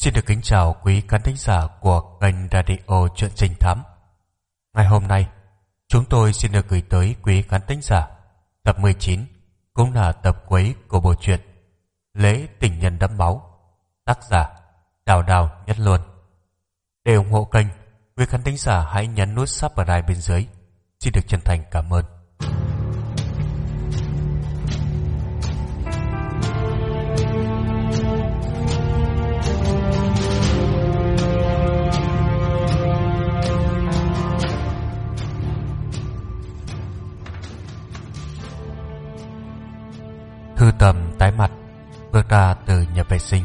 Xin được kính chào quý khán thính giả của kênh Radio Chuyện Trinh Thám. Ngày hôm nay, chúng tôi xin được gửi tới quý khán thính giả tập 19, cũng là tập cuối của bộ truyện Lễ Tình Nhân Đẫm Máu, tác giả Đào Đào Nhất Luôn. Để ủng hộ kênh, quý khán thính giả hãy nhấn nút subscribe bên dưới. Xin được chân thành cảm ơn. Thư tầm tái mặt, Bước ra từ nhà vệ sinh.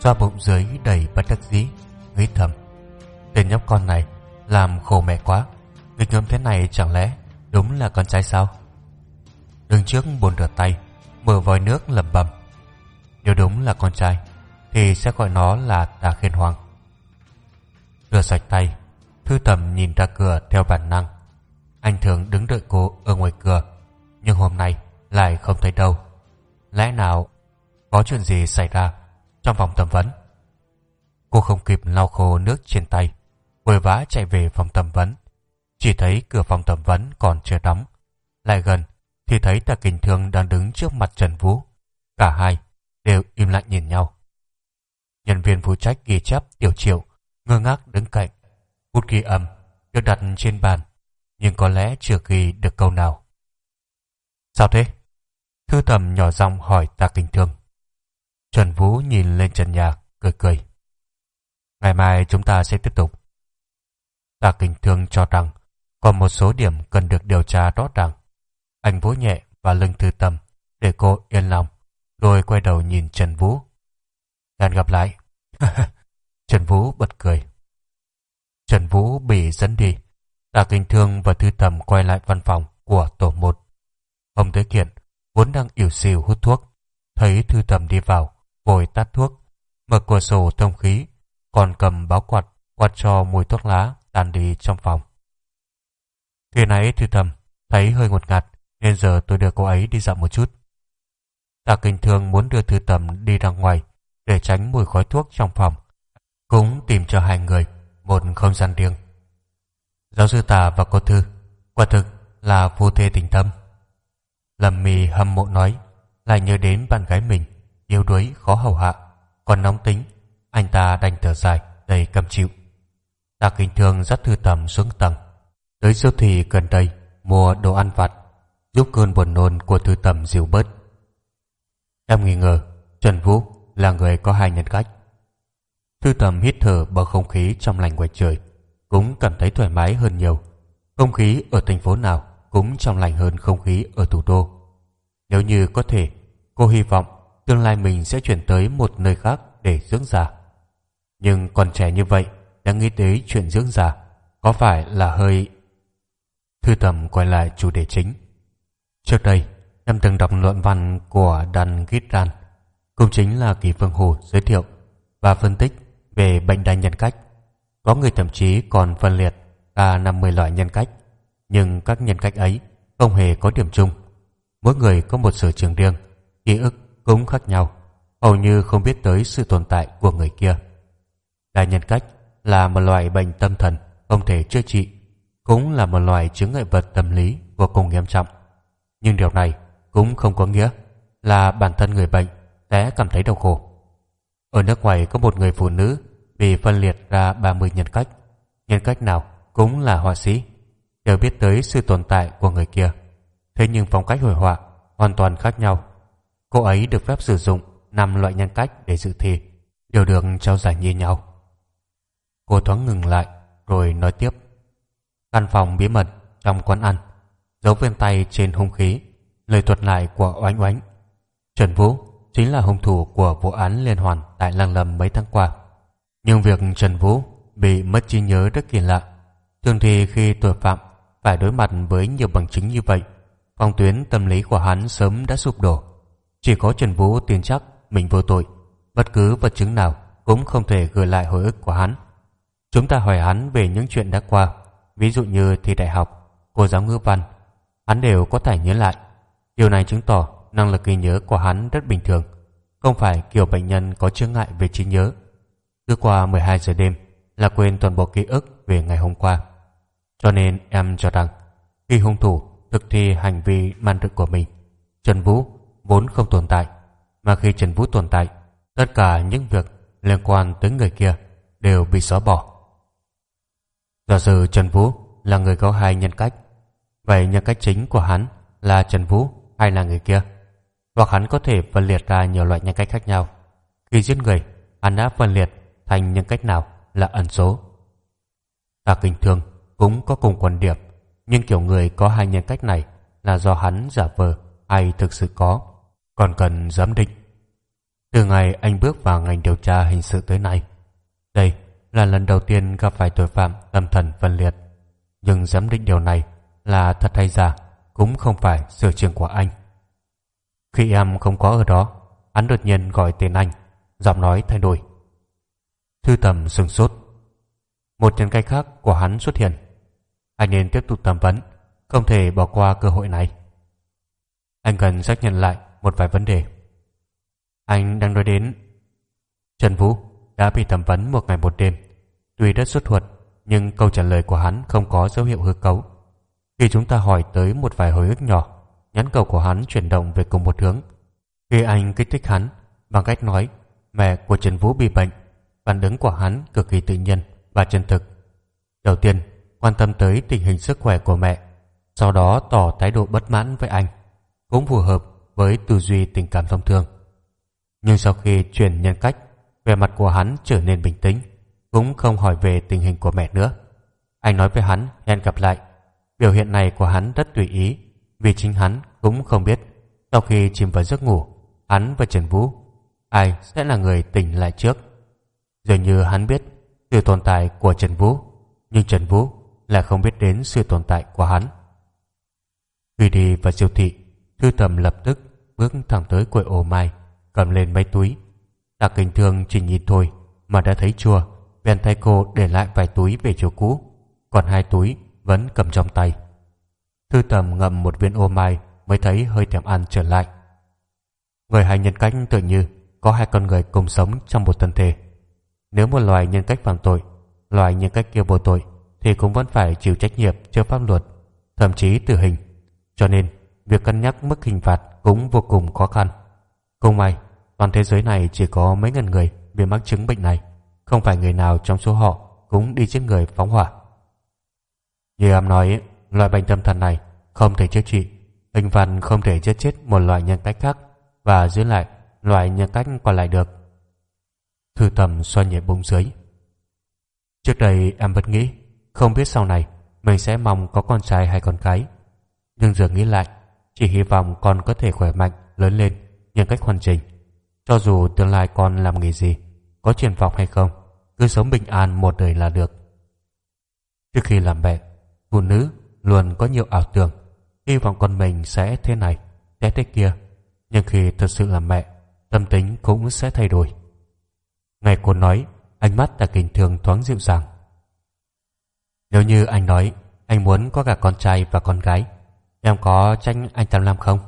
Do bụng dưới đầy bất đắc dĩ, Nghĩ thầm, Tên nhóc con này làm khổ mẹ quá, Nghịch ngợm thế này chẳng lẽ Đúng là con trai sao? Đứng trước bồn rửa tay, Mở vòi nước lẩm bẩm, Nếu đúng là con trai Thì sẽ gọi nó là tà khiên hoàng. Rửa sạch tay, Thư tầm nhìn ra cửa theo bản năng. Anh thường đứng đợi cô ở ngoài cửa, Nhưng hôm nay lại không thấy đâu. Lẽ nào có chuyện gì xảy ra trong phòng thẩm vấn? Cô không kịp lau khô nước trên tay, vội vã chạy về phòng thẩm vấn. Chỉ thấy cửa phòng thẩm vấn còn chưa đóng. Lại gần thì thấy Tạ Kình Thương đang đứng trước mặt Trần Vũ. Cả hai đều im lặng nhìn nhau. Nhân viên phụ trách ghi chép tiểu triệu ngơ ngác đứng cạnh. Bút ghi âm được đặt trên bàn, nhưng có lẽ chưa ghi được câu nào. Sao thế? Thư thầm nhỏ giọng hỏi Tạ Kinh Thương. Trần Vũ nhìn lên trần nhà, cười cười. Ngày mai chúng ta sẽ tiếp tục. Tạ Kinh Thương cho rằng còn một số điểm cần được điều tra rõ ràng. Anh vỗ nhẹ và lưng Thư Tâm để cô yên lòng, rồi quay đầu nhìn Trần Vũ. Hẹn gặp lại. Trần Vũ bật cười. Trần Vũ bị dẫn đi. Tạ Kinh Thương và Thư Tầm quay lại văn phòng của tổ một. Ông Thế Kiện vốn đang ỉu xìu hút thuốc, thấy thư tầm đi vào, vội tắt thuốc, mở cửa sổ thông khí, còn cầm báo quạt, quạt cho mùi thuốc lá tan đi trong phòng. Khi nãy thư tầm, thấy hơi ngột ngạt, nên giờ tôi đưa cô ấy đi dạo một chút. Tạ Kinh Thương muốn đưa thư tầm đi ra ngoài để tránh mùi khói thuốc trong phòng, cũng tìm cho hai người một không gian riêng. Giáo sư tả và cô Thư quả thực là phu thê tình tâm Lâm mì hâm mộ nói, Lại nhớ đến bạn gái mình, Yếu đuối, khó hầu hạ, Còn nóng tính, Anh ta đành thở dài, đầy cầm chịu. Ta kinh thường dắt thư tầm xuống tầng. Tới siêu thị gần đây, Mua đồ ăn vặt, Giúp cơn buồn nôn của thư tầm dịu bớt. Em nghi ngờ, Trần Vũ là người có hai nhân cách. Thư tầm hít thở bầu không khí trong lành ngoài trời, Cũng cảm thấy thoải mái hơn nhiều. Không khí ở thành phố nào cũng trong lành hơn không khí ở thủ đô. Nếu như có thể, cô hy vọng tương lai mình sẽ chuyển tới một nơi khác để dưỡng già. Nhưng còn trẻ như vậy, đã nghĩ tới chuyện dưỡng già, có phải là hơi... Thư tầm quay lại chủ đề chính. Trước đây, em từng đọc luận văn của Dan Gitran, cũng chính là Kỳ Phương Hồ giới thiệu và phân tích về bệnh đa nhân cách. Có người thậm chí còn phân liệt ra 50 loại nhân cách nhưng các nhân cách ấy không hề có điểm chung. Mỗi người có một sở trường riêng, ký ức cũng khác nhau, hầu như không biết tới sự tồn tại của người kia. Đa nhân cách là một loại bệnh tâm thần không thể chữa trị, cũng là một loại chứng ngại vật tâm lý vô cùng nghiêm trọng. Nhưng điều này cũng không có nghĩa là bản thân người bệnh sẽ cảm thấy đau khổ. Ở nước ngoài có một người phụ nữ bị phân liệt ra 30 nhân cách. Nhân cách nào cũng là họa sĩ đều biết tới sự tồn tại của người kia. Thế nhưng phong cách hồi họa hoàn toàn khác nhau. Cô ấy được phép sử dụng năm loại nhân cách để dự thi, đều được trao giải như nhau. Cô thoáng ngừng lại, rồi nói tiếp. Căn phòng bí mật trong quán ăn, dấu viên tay trên hung khí, lời thuật lại của oánh oánh. Trần Vũ chính là hung thủ của vụ án liên hoàn tại Lăng Lâm mấy tháng qua. Nhưng việc Trần Vũ bị mất trí nhớ rất kỳ lạ. Thường thì khi tội phạm phải đối mặt với nhiều bằng chứng như vậy, phong tuyến tâm lý của hắn sớm đã sụp đổ. Chỉ có Trần Vũ tin chắc mình vô tội, bất cứ vật chứng nào cũng không thể gửi lại hồi ức của hắn. Chúng ta hỏi hắn về những chuyện đã qua, ví dụ như thi đại học, cô giáo ngữ văn, hắn đều có thể nhớ lại. Điều này chứng tỏ năng lực ghi nhớ của hắn rất bình thường, không phải kiểu bệnh nhân có chướng ngại về trí nhớ. Cứ qua 12 giờ đêm là quên toàn bộ ký ức về ngày hôm qua. Cho nên em cho rằng khi hung thủ thực thi hành vi man rực của mình, Trần Vũ vốn không tồn tại, mà khi Trần Vũ tồn tại, tất cả những việc liên quan tới người kia đều bị xóa bỏ. Giả sử Trần Vũ là người có hai nhân cách, vậy nhân cách chính của hắn là Trần Vũ hay là người kia? Hoặc hắn có thể phân liệt ra nhiều loại nhân cách khác nhau. Khi giết người, hắn đã phân liệt thành nhân cách nào là ẩn số. Tạ Kinh Thương cũng có cùng quan điểm, nhưng kiểu người có hai nhân cách này là do hắn giả vờ hay thực sự có, còn cần giám định. Từ ngày anh bước vào ngành điều tra hình sự tới nay, đây là lần đầu tiên gặp phải tội phạm tâm thần phân liệt. Nhưng giám định điều này là thật hay giả cũng không phải sở trường của anh. Khi em không có ở đó, hắn đột nhiên gọi tên anh, giọng nói thay đổi. Thư tầm sừng sốt. Một nhân cách khác của hắn xuất hiện. Anh nên tiếp tục thẩm vấn, không thể bỏ qua cơ hội này. Anh cần xác nhận lại một vài vấn đề. Anh đang nói đến Trần Vũ đã bị thẩm vấn một ngày một đêm. Tuy rất xuất thuật, nhưng câu trả lời của hắn không có dấu hiệu hư cấu. Khi chúng ta hỏi tới một vài hồi ức nhỏ, nhãn cầu của hắn chuyển động về cùng một hướng. Khi anh kích thích hắn bằng cách nói mẹ của Trần Vũ bị bệnh, phản ứng của hắn cực kỳ tự nhiên và chân thực. Đầu tiên, quan tâm tới tình hình sức khỏe của mẹ, sau đó tỏ thái độ bất mãn với anh, cũng phù hợp với tư duy tình cảm thông thường. Nhưng sau khi chuyển nhân cách, vẻ mặt của hắn trở nên bình tĩnh, cũng không hỏi về tình hình của mẹ nữa. Anh nói với hắn hẹn gặp lại. Biểu hiện này của hắn rất tùy ý, vì chính hắn cũng không biết sau khi chìm vào giấc ngủ, hắn và Trần Vũ ai sẽ là người tỉnh lại trước. Dường như hắn biết sự tồn tại của Trần Vũ, nhưng Trần Vũ là không biết đến sự tồn tại của hắn. Khi đi vào siêu thị, Thư Tầm lập tức bước thẳng tới quầy ổ mai, cầm lên mấy túi. Tạc Kinh Thương chỉ nhìn thôi mà đã thấy chua, bèn thay cô để lại vài túi về chỗ cũ, còn hai túi vẫn cầm trong tay. Thư Tầm ngậm một viên ô mai mới thấy hơi thèm ăn trở lại. Người hai nhân cách tự như có hai con người cùng sống trong một thân thể. Nếu một loài nhân cách phạm tội, loài nhân cách kia vô tội, thì cũng vẫn phải chịu trách nhiệm trước pháp luật, thậm chí tử hình. Cho nên, việc cân nhắc mức hình phạt cũng vô cùng khó khăn. Không may, toàn thế giới này chỉ có mấy ngàn người bị mắc chứng bệnh này, không phải người nào trong số họ cũng đi giết người phóng hỏa. Như em nói, loại bệnh tâm thần này không thể chữa trị, hình phạt không thể giết chết một loại nhân cách khác và giữ lại loại nhân cách còn lại được. Thư tầm xoa nhẹ bụng dưới. Trước đây em vẫn nghĩ, không biết sau này mình sẽ mong có con trai hay con gái. Nhưng giờ nghĩ lại, chỉ hy vọng con có thể khỏe mạnh, lớn lên, nhân cách hoàn chỉnh. Cho dù tương lai con làm nghề gì, có triển vọng hay không, cứ sống bình an một đời là được. Trước khi làm mẹ, phụ nữ luôn có nhiều ảo tưởng, hy vọng con mình sẽ thế này, sẽ thế kia. Nhưng khi thật sự làm mẹ, tâm tính cũng sẽ thay đổi. Ngày cô nói, ánh mắt đã kinh thường thoáng dịu dàng. Nếu như anh nói anh muốn có cả con trai và con gái, em có tranh anh Tam Lam không?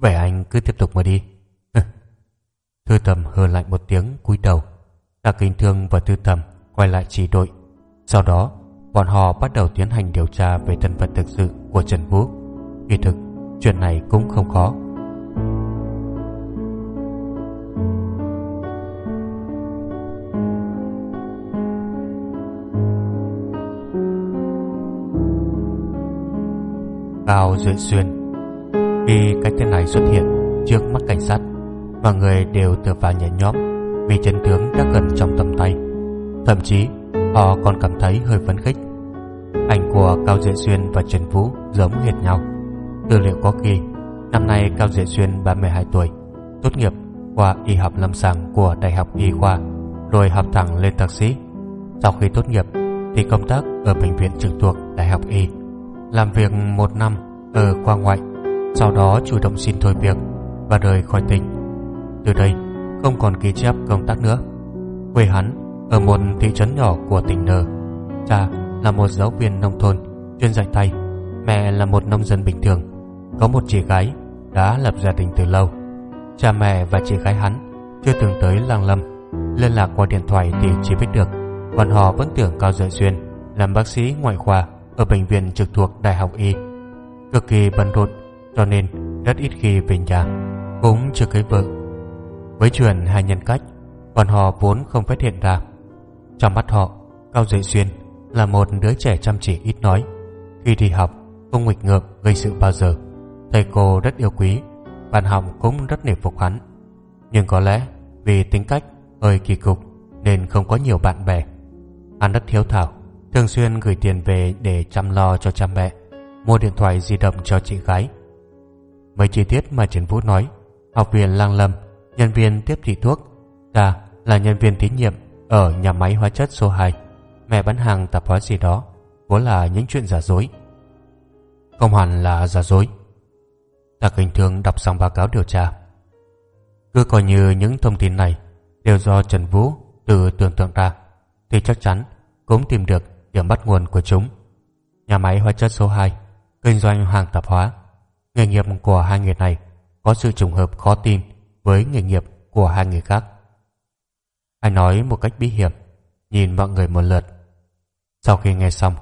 Vậy anh cứ tiếp tục mà đi. Thư tầm hờ lạnh một tiếng cúi đầu. Tạ kinh thương và thư tầm quay lại chỉ đội. Sau đó, bọn họ bắt đầu tiến hành điều tra về thân phận thực sự của Trần Vũ. Kỳ thực, chuyện này cũng không khó. Cao Duệ Xuyên. Khi cái tên này xuất hiện trước mắt cảnh sát, Mọi người đều tựa vào nhẹ nhõm Vì chân tướng đã gần trong tầm tay. Thậm chí, họ còn cảm thấy hơi phấn khích. Ảnh của Cao Duệ Xuyên và Trần Vũ giống hệt nhau. Tư liệu có ghi, Năm nay Cao Duệ Xuyên 32 tuổi, Tốt nghiệp qua y học lâm sàng của Đại học Y khoa, Rồi học thẳng lên thạc sĩ. Sau khi tốt nghiệp thì công tác ở bệnh viện trực thuộc Đại học Y làm việc một năm ở khoa ngoại, sau đó chủ động xin thôi việc và rời khỏi tỉnh. Từ đây, không còn ghi chép công tác nữa. Quê hắn ở một thị trấn nhỏ của tỉnh N. Cha là một giáo viên nông thôn, chuyên dạy tay mẹ là một nông dân bình thường. Có một chị gái đã lập gia đình từ lâu. Cha mẹ và chị gái hắn chưa từng tới làng lâm, liên lạc qua điện thoại thì chỉ biết được bọn họ vẫn tưởng Cao Dợi Xuyên làm bác sĩ ngoại khoa ở bệnh viện trực thuộc Đại học Y. Cực kỳ bận rộn cho nên rất ít khi về nhà, cũng chưa cưới vợ. Với chuyện hai nhân cách, bọn họ vốn không phát hiện ra. Trong mắt họ, Cao Duệ Xuyên là một đứa trẻ chăm chỉ ít nói. Khi đi học, không nghịch ngợm gây sự bao giờ. Thầy cô rất yêu quý, bạn học cũng rất nể phục hắn. Nhưng có lẽ vì tính cách hơi kỳ cục nên không có nhiều bạn bè. Hắn rất thiếu thảo, thường xuyên gửi tiền về để chăm lo cho cha mẹ, mua điện thoại di động cho chị gái. Mấy chi tiết mà Trần Vũ nói, học viện Lang Lâm, nhân viên tiếp thị thuốc, ta là nhân viên tín nhiệm ở nhà máy hóa chất số 2, mẹ bán hàng tạp hóa gì đó, vốn là những chuyện giả dối. Không hẳn là giả dối. Ta kinh thường đọc xong báo cáo điều tra. Cứ coi như những thông tin này đều do Trần Vũ tự tưởng tượng ra, thì chắc chắn cũng tìm được điểm bắt nguồn của chúng. Nhà máy hóa chất số 2, kinh doanh hàng tạp hóa. Nghề nghiệp của hai người này có sự trùng hợp khó tin với nghề nghiệp của hai người khác. Anh nói một cách bí hiểm, nhìn mọi người một lượt. Sau khi nghe xong,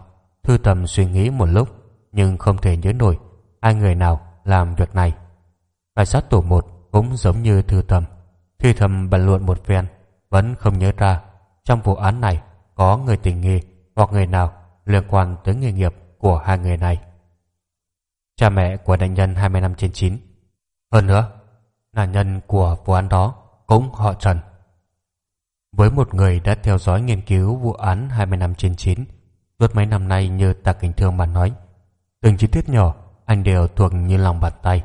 Thư Tầm suy nghĩ một lúc nhưng không thể nhớ nổi hai người nào làm việc này. Cảnh sát tổ một cũng giống như Thư Tầm. Thư Tầm bàn luận một phen vẫn không nhớ ra trong vụ án này có người tình nghi hoặc người nào liên quan tới nghề nghiệp của hai người này. Cha mẹ của nạn nhân 20 năm trên 9. Hơn nữa, nạn nhân của vụ án đó cũng họ Trần. Với một người đã theo dõi nghiên cứu vụ án 20 năm trên 9, suốt mấy năm nay như Tạ Kính Thương mà nói, từng chi tiết nhỏ anh đều thuộc như lòng bàn tay.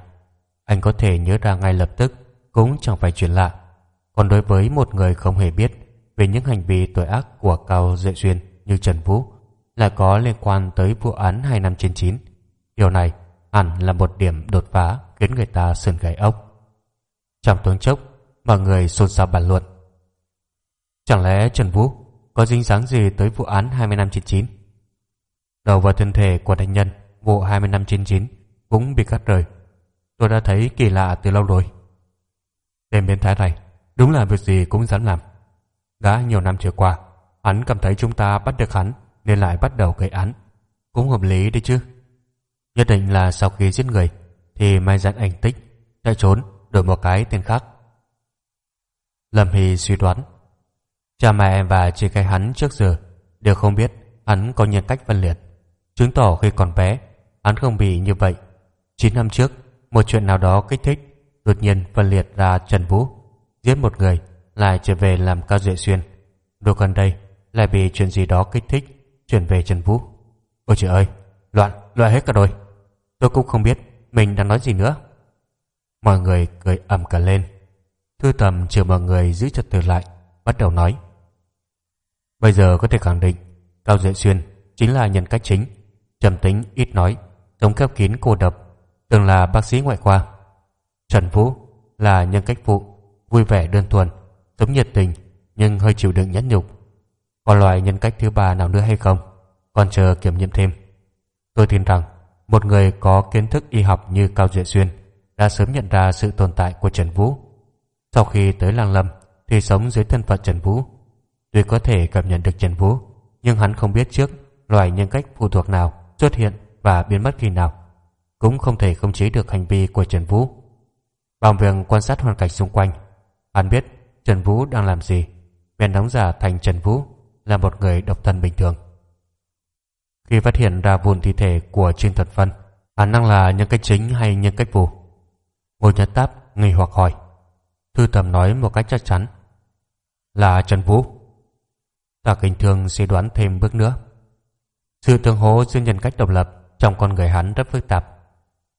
Anh có thể nhớ ra ngay lập tức, cũng chẳng phải chuyện lạ. Còn đối với một người không hề biết về những hành vi tội ác của Cao Duệ Xuyên như Trần Vũ là có liên quan tới vụ án 2 năm trên 9. Điều này hẳn là một điểm đột phá khiến người ta sườn gáy ốc. Trong tướng chốc, mọi người xôn xao bàn luận. Chẳng lẽ Trần Vũ có dính dáng gì tới vụ án 20 năm trên 9? Đầu và thân thể của nạn nhân vụ 20 năm trên 9 cũng bị cắt rời. Tôi đã thấy kỳ lạ từ lâu rồi. Tên biến thái này đúng là việc gì cũng dám làm. Đã nhiều năm trôi qua, hắn cảm thấy chúng ta bắt được hắn nên lại bắt đầu gây án. Cũng hợp lý đấy chứ. Nhất định là sau khi giết người thì mai dặn ảnh tích, chạy trốn đổi một cái tên khác. Lâm Hy suy đoán Cha mẹ và chị gái hắn trước giờ đều không biết hắn có nhân cách phân liệt. Chứng tỏ khi còn bé, hắn không bị như vậy. 9 năm trước, một chuyện nào đó kích thích, đột nhiên phân liệt ra Trần Vũ, giết một người lại trở về làm cao duệ xuyên Đồ gần đây lại bị chuyện gì đó kích thích, chuyển về trần vũ. Ôi trời ơi, loạn loạn hết cả rồi. Tôi cũng không biết mình đang nói gì nữa. Mọi người cười ầm cả lên. Thư tầm chờ mọi người giữ trật tự lại, bắt đầu nói. Bây giờ có thể khẳng định, cao duệ xuyên chính là nhân cách chính. Trầm tính ít nói, sống khép kín cô độc, từng là bác sĩ ngoại khoa. Trần vũ là nhân cách phụ, vui vẻ đơn thuần, sống nhiệt tình nhưng hơi chịu đựng nhẫn nhục. Còn loại nhân cách thứ ba nào nữa hay không? Còn chờ kiểm nghiệm thêm. Tôi tin rằng một người có kiến thức y học như Cao Duệ Xuyên đã sớm nhận ra sự tồn tại của Trần Vũ. Sau khi tới Lang Lâm thì sống dưới thân phận Trần Vũ. Tuy có thể cảm nhận được Trần Vũ nhưng hắn không biết trước loại nhân cách phụ thuộc nào xuất hiện và biến mất khi nào. Cũng không thể khống chế được hành vi của Trần Vũ. Bằng việc quan sát hoàn cảnh xung quanh, hắn biết Trần Vũ đang làm gì bèn đóng giả thành Trần Vũ là một người độc thân bình thường. Khi phát hiện ra vùn thi thể của Trương Thật Phân khả năng là nhân cách chính hay nhân cách vụ Ngô Nhất Táp nghi hoặc hỏi. Thư tầm nói một cách chắc chắn là Trần Vũ. Ta kinh thường suy đoán thêm bước nữa. Sự tương hố giữa nhân cách độc lập trong con người hắn rất phức tạp.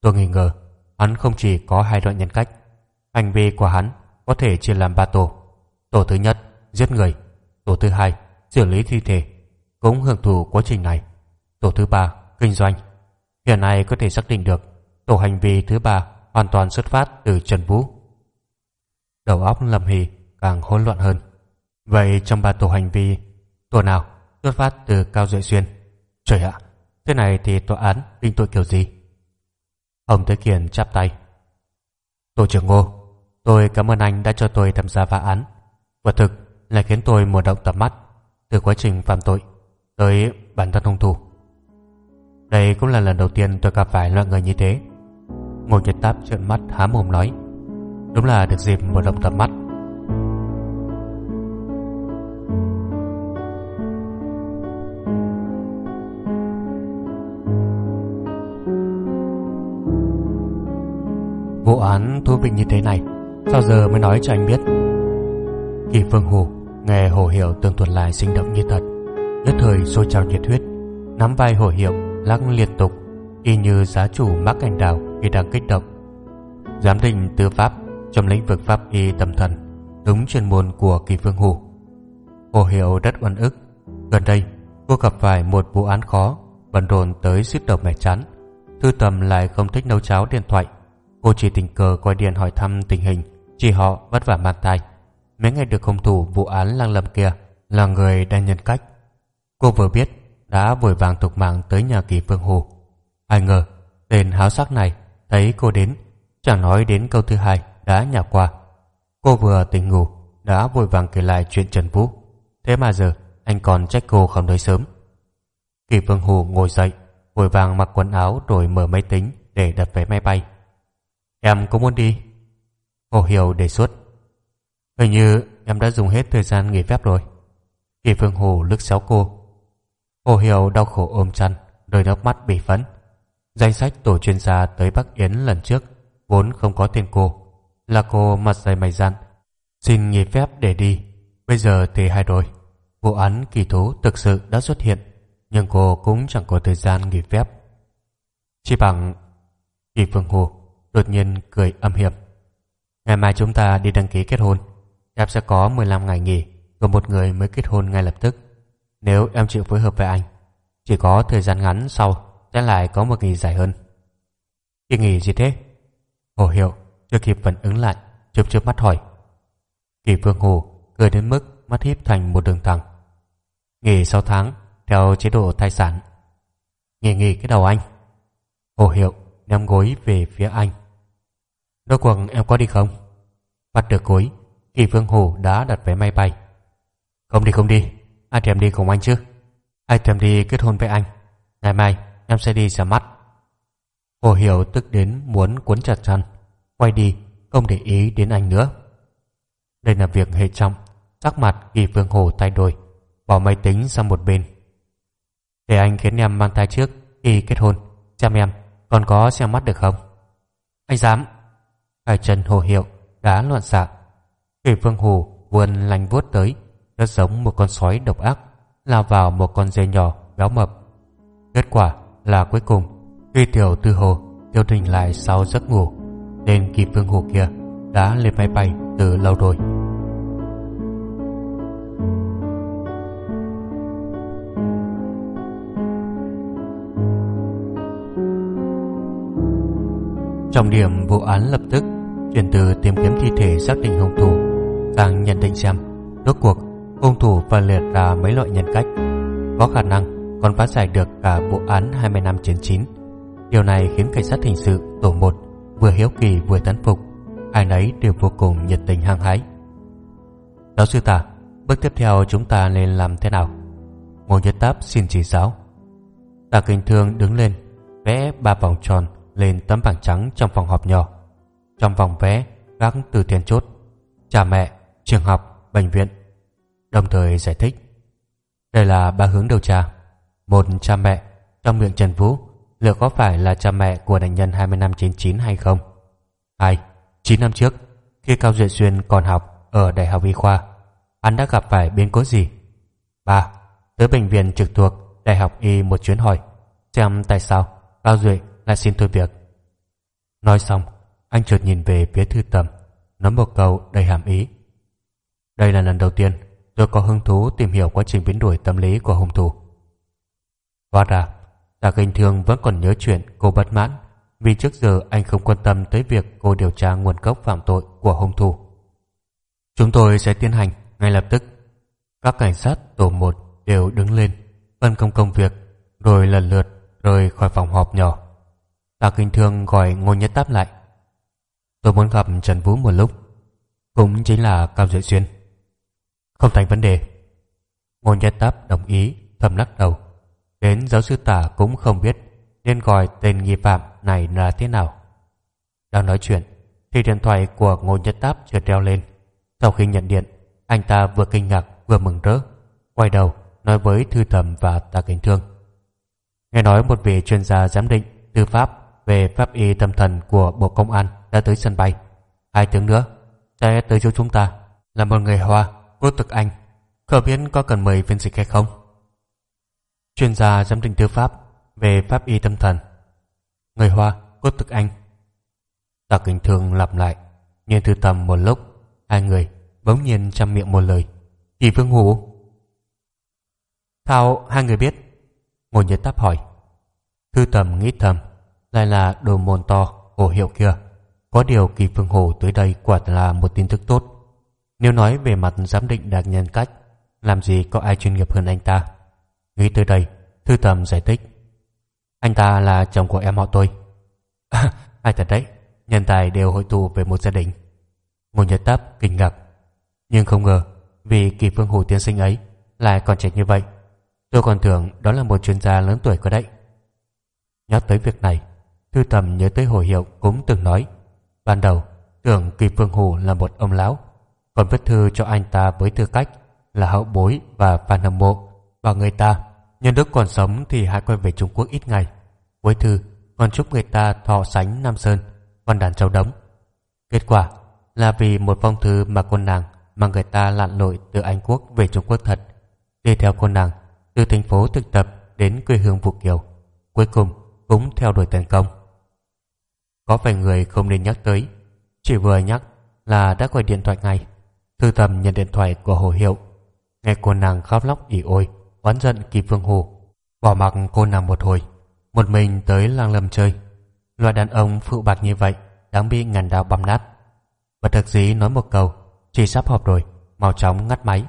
Tôi nghi ngờ hắn không chỉ có hai loại nhân cách. Hành vi của hắn có thể chia làm ba tổ. Tổ thứ nhất, giết người. Tổ thứ hai, xử lý thi thể. Cũng hưởng thụ quá trình này. Tổ thứ ba, kinh doanh. Hiện nay có thể xác định được tổ hành vi thứ ba hoàn toàn xuất phát từ Trần Vũ. Đầu óc Lâm Hì càng hỗn loạn hơn. Vậy trong ba tổ hành vi, tổ nào xuất phát từ Cao Duệ Xuyên? Trời ạ, thế này thì tòa án định tội kiểu gì? Ông Thế Kiền chắp tay. Tổ trưởng Ngô, Tôi cảm ơn anh đã cho tôi tham gia phá án. Quả thực, là khiến tôi mở động tầm mắt từ quá trình phạm tội tới bản thân hung thủ. Đây cũng là lần đầu tiên tôi gặp phải loại người như thế. Ngô Nhật Táp trợn mắt há mồm nói. Đúng là được dịp mở động tầm mắt. Vụ án thú vị như thế này, Sao giờ mới nói cho anh biết Kỳ Phương Hồ Nghe Hồ Hiệu tường thuật lại sinh động như thật. Nhất thời sôi trào nhiệt huyết, Nắm vai Hồ Hiệu lắc liên tục, Y như giá chủ mắc anh đào Khi đang kích động. Giám định tư pháp, trong lĩnh vực pháp y tâm thần, Đúng chuyên môn của Kỳ Phương hủ. Hồ Hiệu rất oan ức. Gần đây, cô gặp phải một vụ án khó, Bận rộn tới suýt đầu mẹ chán. Thư tầm lại không thích nấu cháo điện thoại. Cô chỉ tình cờ gọi điện hỏi thăm tình hình chị họ vất vả mang tay mới nghe được hung thủ vụ án lang lâm kia Là người đang nhân cách. Cô vừa biết Đã vội vàng tục mạng tới nhà kỳ phương hồ. Ai ngờ Tên háo sắc này Thấy cô đến, Chẳng nói đến câu thứ hai Đã nhả qua. Cô vừa tỉnh ngủ Đã vội vàng kể lại chuyện Trần Vũ. Thế mà giờ anh còn trách cô không tới sớm. Kỳ Phương Hồ ngồi dậy, Vội vàng mặc quần áo rồi mở máy tính Để đặt vé máy bay. Em có muốn đi? Hồ Hiểu đề xuất. Hình như em đã dùng hết thời gian nghỉ phép rồi. Kỳ Phương Hồ lướt xéo cô. Hồ Hiểu đau khổ ôm chăn, đôi nước mắt bị phấn. Danh sách tổ chuyên gia tới Bắc Yến lần trước vốn không có tên cô. Là cô mặt dày mày dặn, xin nghỉ phép để đi. Bây giờ thì hai rồi. Vụ án kỳ thú thực sự đã xuất hiện, nhưng cô cũng chẳng có thời gian nghỉ phép. Chỉ bằng Kỳ Phương Hồ đột nhiên cười âm hiểm. Ngày mai chúng ta đi đăng ký kết hôn. Em sẽ có 15 ngày nghỉ của một người mới kết hôn ngay lập tức. Nếu em chịu phối hợp với anh, chỉ có thời gian ngắn sau sẽ lại có một nghỉ dài hơn. Kỳ nghỉ gì thế? Hồ Hiệu chưa kịp phản ứng lại, chụp chớp mắt hỏi. Kỳ Phương Hồ cười đến mức mắt híp thành một đường thẳng. Nghỉ 6 tháng theo chế độ thai sản. Nghỉ nghỉ cái đầu anh. Hồ Hiệu ném gối về phía anh. Đôi cuộc em có đi không? Bắt được gối, Kỳ Phương Hồ đã đặt vé máy bay. Không đi không đi, ai thèm đi cùng anh chứ? Ai thèm đi kết hôn với anh? Ngày mai em sẽ đi ra mắt. Hồ Hiểu tức đến muốn cuốn chặt chăn, quay đi, không để ý đến anh nữa. Đây là việc hệ trọng, sắc mặt Kỳ Phương Hồ thay đổi, bỏ máy tính sang một bên. Để anh khiến em mang thai trước khi kết hôn, xem em còn có xem mắt được không? Anh dám! Hai chân hồ Hiểu đã loạn xạ. Kỳ phương hồ vươn lanh vuốt tới, rất giống một con sói độc ác, lao vào một con dê nhỏ béo mập. Kết quả là cuối cùng, khi tiểu tư hồ tiêu đình lại sau giấc ngủ, nên kỳ phương hồ kia đã lên máy bay từ lâu rồi. Trọng điểm vụ án lập tức chuyển từ tìm kiếm thi thể xác định hung thủ sang nhận định xem rốt cuộc hung thủ phân liệt ra mấy loại nhân cách. Có khả năng còn phá giải được cả vụ án 20 năm chiến chín. Điều này khiến cảnh sát hình sự tổ 1 vừa hiếu kỳ vừa tán phục. Ai nấy đều vô cùng nhiệt tình hăng hái. Giáo sư tả bước tiếp theo chúng ta nên làm thế nào? Ngô nhất táp xin chỉ giáo. Tả kinh thương đứng lên vẽ ba vòng tròn lên tấm bảng trắng trong phòng họp nhỏ. Trong vòng vé gác từ tiền chốt, cha mẹ, trường học, bệnh viện. Đồng thời giải thích. Đây là ba hướng điều tra. Một cha mẹ, trong miệng Trần Vũ, liệu có phải là cha mẹ của nạn nhân 20 năm 99 hay không? Hai, 9 năm trước, khi Cao Duyệt Xuyên còn học ở Đại học Y Khoa, anh đã gặp phải biến cố gì? Ba, tới bệnh viện trực thuộc Đại học Y một chuyến hỏi, xem tại sao Cao Duyệt lại xin thôi việc. Nói xong, anh chợt nhìn về phía thư tầm, nói một câu đầy hàm ý. Đây là lần đầu tiên tôi có hứng thú tìm hiểu quá trình biến đổi tâm lý của hung thủ. Hóa ra, Tạ Kinh Thương vẫn còn nhớ chuyện cô bất mãn vì trước giờ anh không quan tâm tới việc cô điều tra nguồn gốc phạm tội của hung thủ. Chúng tôi sẽ tiến hành ngay lập tức. Các cảnh sát tổ một đều đứng lên, phân công công việc, rồi lần lượt rời khỏi phòng họp nhỏ. Tạ Kinh Thương gọi Ngô Nhất Táp lại. Tôi muốn gặp Trần Vũ một lúc. Cũng chính là Cao Duệ Xuyên. Không thành vấn đề. Ngô Nhất Táp đồng ý, thầm lắc đầu. Đến giáo sư tả cũng không biết nên gọi tên nghi phạm này là thế nào. Đang nói chuyện, thì điện thoại của Ngô Nhất Táp chợt reo lên. Sau khi nhận điện, anh ta vừa kinh ngạc vừa mừng rỡ, quay đầu nói với Thư Thẩm và Tạ Kính Thương. Nghe nói một vị chuyên gia giám định tư pháp về pháp y tâm thần của Bộ Công an đã tới sân bay. Hai tiếng nữa sẽ tới chỗ chúng ta là một người Hoa, quốc tịch Anh. Không Biến có cần mời phiên dịch hay không? Chuyên gia giám định tư pháp về pháp y tâm thần. Người Hoa, quốc tịch Anh. Tạ Kinh Thương lặp lại, nhưng thư tầm một lúc, hai người bỗng nhiên chăm miệng một lời. Kỳ Phương Hủ. Thao hai người biết? ngồi Nhật Táp hỏi. Thư tầm nghĩ thầm, lại là đồ môn to, hồ hiệu kia. Có điều Kỳ Phương Hồ tới đây quả là một tin tức tốt. Nếu nói về mặt giám định đạt nhân cách, làm gì có ai chuyên nghiệp hơn anh ta. Nghĩ tới đây, Thư Tầm giải thích. Anh ta là chồng của em họ tôi. À, ai thật đấy, nhân tài đều hội tụ về một gia đình. Ngô Nhật Táp kinh ngạc. Nhưng không ngờ, vì Kỳ Phương Hồ tiên sinh ấy lại còn trẻ như vậy. Tôi còn tưởng đó là một chuyên gia lớn tuổi cơ đấy. Nhắc tới việc này, Thư Tầm nhớ tới hồi hiệu cũng từng nói. Ban đầu, tưởng Kỳ Phương Hồ là một ông lão, còn viết thư cho anh ta với tư cách là hậu bối và fan hâm mộ. Và người ta, nhân đức còn sống thì hãy quay về Trung Quốc ít ngày. cuối thư, còn chúc người ta thọ sánh Nam Sơn, còn đàn châu đống. Kết quả là vì một phong thư mà cô nàng mà người ta lặn lội từ Anh Quốc về Trung Quốc thật. Đi theo cô nàng, từ thành phố thực tập đến quê hương Vũ Kiều. Cuối cùng, cũng theo đuổi thành công. Có vài người không nên nhắc tới, chỉ vừa nhắc là đã gọi điện thoại ngay. Thư tầm nhận điện thoại của Hồ Hiệu, nghe cô nàng khóc lóc ỉ ôi, oán giận Kỳ Phương Hồ, bỏ mặc cô nàng một hồi, một mình tới lang lâm chơi. Loại đàn ông phụ bạc như vậy đáng bị ngàn đao băm nát. Và thực dí nói một câu, chỉ sắp họp rồi, mau chóng ngắt máy.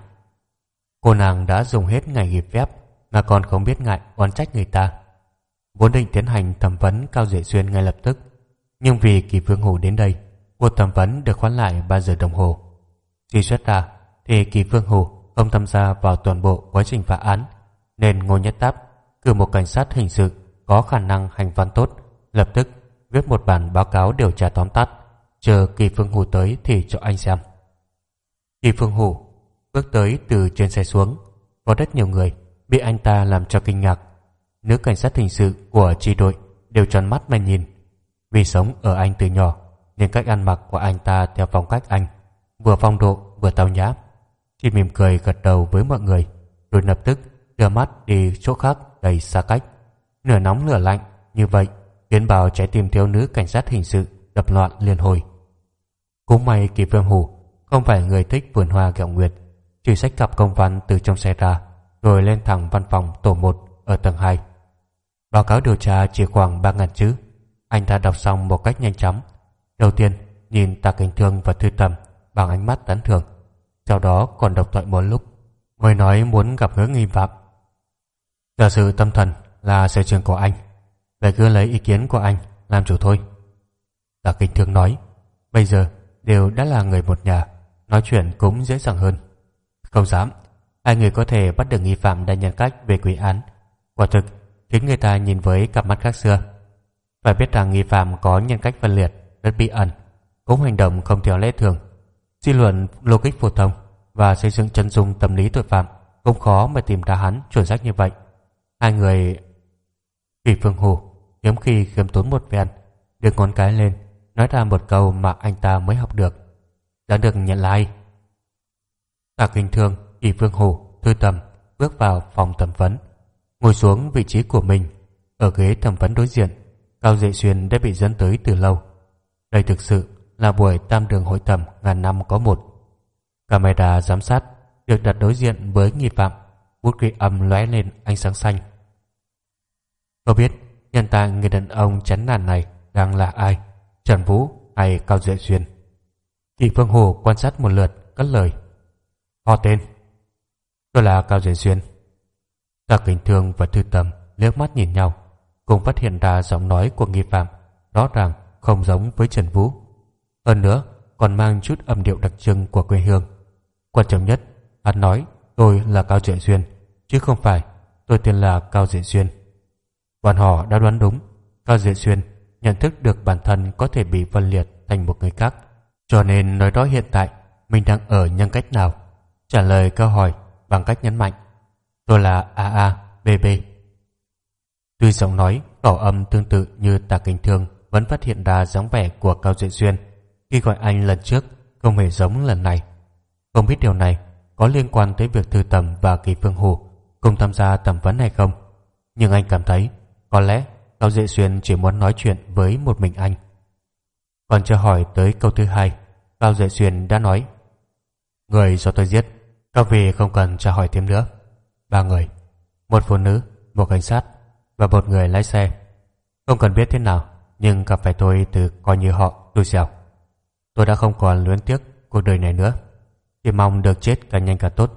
Cô nàng đã dùng hết ngày nghỉ phép mà còn không biết ngại oán trách người ta vốn định tiến hành thẩm vấn Cao dễ Xuyên ngay lập tức. Nhưng vì Kỳ Phương Hồ đến đây, cuộc thẩm vấn được khoán lại 3 giờ đồng hồ truy xuất ra thì Kỳ Phương hù không tham gia vào toàn bộ quá trình phá án, nên Ngô Nhất Táp cử một cảnh sát hình sự có khả năng hành văn tốt, lập tức viết một bản báo cáo điều tra tóm tắt, chờ Kỳ Phương hù tới thì cho anh xem. Kỳ Phương hù bước tới từ trên xe xuống, có rất nhiều người bị anh ta làm cho kinh ngạc Nữ cảnh sát hình sự của tri đội đều tròn mắt mà nhìn. Vì sống ở Anh từ nhỏ, nên cách ăn mặc của anh ta theo phong cách Anh, vừa phong độ vừa tao nhã. Chỉ mỉm cười gật đầu với mọi người, rồi lập tức đưa mắt đi chỗ khác đầy xa cách. Nửa nóng nửa lạnh như vậy khiến bảo trái tim thiếu nữ cảnh sát hình sự đập loạn liên hồi. Cũng may Kỳ Phương Hủ không phải người thích vườn hoa kẹo nguyệt, chỉ sách cặp công văn từ trong xe ra, rồi lên thẳng văn phòng tổ 1 ở tầng 2. Báo cáo điều tra chỉ khoảng 3.000 chữ. Anh ta đọc xong một cách nhanh chóng. Đầu tiên, nhìn Tạ Cảnh Thương và Thư tầm bằng ánh mắt tán thưởng. Sau đó còn độc thoại một lúc, mới nói muốn gặp gỡ nghi phạm. Giả sử tâm thần là sở trường của anh. Vậy cứ lấy ý kiến của anh làm chủ thôi. Tạ kinh Thương nói, bây giờ đều đã là người một nhà, nói chuyện cũng dễ dàng hơn. Không dám, hai người có thể bắt được nghi phạm đa nhân cách về quỷ án. Quả thực, khiến người ta nhìn với cặp mắt khác xưa. Phải biết rằng nghi phạm có nhân cách phân liệt, rất bí ẩn, cũng hành động không theo lẽ thường. Suy luận logic phổ thông và xây dựng chân dung tâm lý tội phạm không khó mà tìm ra hắn chuẩn xác như vậy. Hai người Kỳ Phương Hồ hiếm khi khiêm tốn một ven, đưa ngón cái lên, nói ra một câu mà anh ta mới học được. Đã được nhận lại. Tạ Kinh Thương, Kỳ Phương Hồ, Thư Tầm bước vào phòng thẩm vấn ngồi xuống vị trí của mình ở ghế thẩm vấn đối diện cao dệ xuyên đã bị dẫn tới từ lâu đây thực sự là buổi tam đường hội thẩm ngàn năm có một. Camera giám sát được đặt đối diện với nghi phạm bút ghi âm lóe lên ánh sáng xanh. Tôi biết nhân tài người đàn ông chán nản này đang là ai trần vũ hay cao Duệ xuyên. Chị phương hồ quan sát một lượt cất lời. Họ tên? Tôi là cao Duệ xuyên. Cả Kính Thương và Thư Tầm liếc mắt nhìn nhau, cùng phát hiện ra giọng nói của nghi phạm rõ ràng không giống với Trần Vũ. Hơn nữa, còn mang chút âm điệu đặc trưng của quê hương. Quan trọng nhất Hắn nói tôi là Cao Duệ Xuyên, chứ không phải tôi tên là Cao Duệ Xuyên. Bọn họ đã đoán đúng, Cao Duệ Xuyên nhận thức được bản thân có thể bị phân liệt thành một người khác, cho nên nói rõ hiện tại mình đang ở nhân cách nào. Trả lời câu hỏi bằng cách nhấn mạnh, tôi là AABB. Tuy giọng nói, khẩu âm tương tự như tà kinh thương vẫn phát hiện ra dáng vẻ của Cao Duệ Xuyên khi gọi anh lần trước không hề giống lần này. Không biết điều này có liên quan tới việc Thư Tầm và Kỳ Phương Hù cùng tham gia thẩm vấn hay không. Nhưng anh cảm thấy có lẽ Cao dễ Xuyên chỉ muốn nói chuyện với một mình anh. Còn chưa hỏi tới câu thứ hai, Cao dễ Xuyên đã nói Người do tôi giết, các vị không cần tra hỏi thêm nữa. Ba người, một phụ nữ, một cảnh sát và một người lái xe. Không cần biết thế nào, nhưng gặp phải tôi từ coi như họ tôi xẻo. Tôi đã không còn luyến tiếc cuộc đời này nữa. Chỉ mong được chết càng nhanh càng tốt.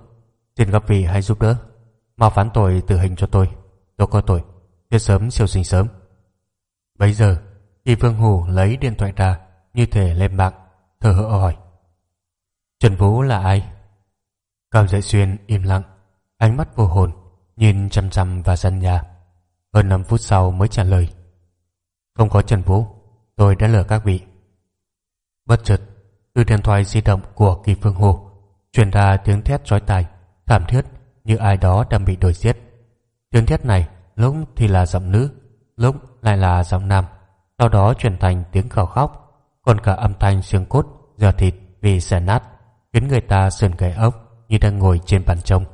Xin các vị hãy giúp đỡ. Mau phán tội tử hình cho tôi. Tôi có tội. Chết sớm siêu sinh sớm. Bây giờ, khi Phương Hù lấy điện thoại ra như thể lên mạng, thở hỡ hỏi. Trần Vũ là ai? Cao Dạy Xuyên im lặng, ánh mắt vô hồn, nhìn chăm chăm vào sân nhà. Hơn 5 phút sau mới trả lời. Không có Trần Vũ, tôi đã lừa các vị. Bất chợt, từ điện thoại di động của Kỳ Phương Hồ truyền ra tiếng thét chói tai, thảm thiết như ai đó đang bị đuổi giết. Tiếng thét này lúc thì là giọng nữ, lúc lại là giọng nam, sau đó chuyển thành tiếng khảo khóc, còn cả âm thanh xương cốt, da thịt vì xẻ nát, khiến người ta sườn gai ốc như đang ngồi trên bàn trông.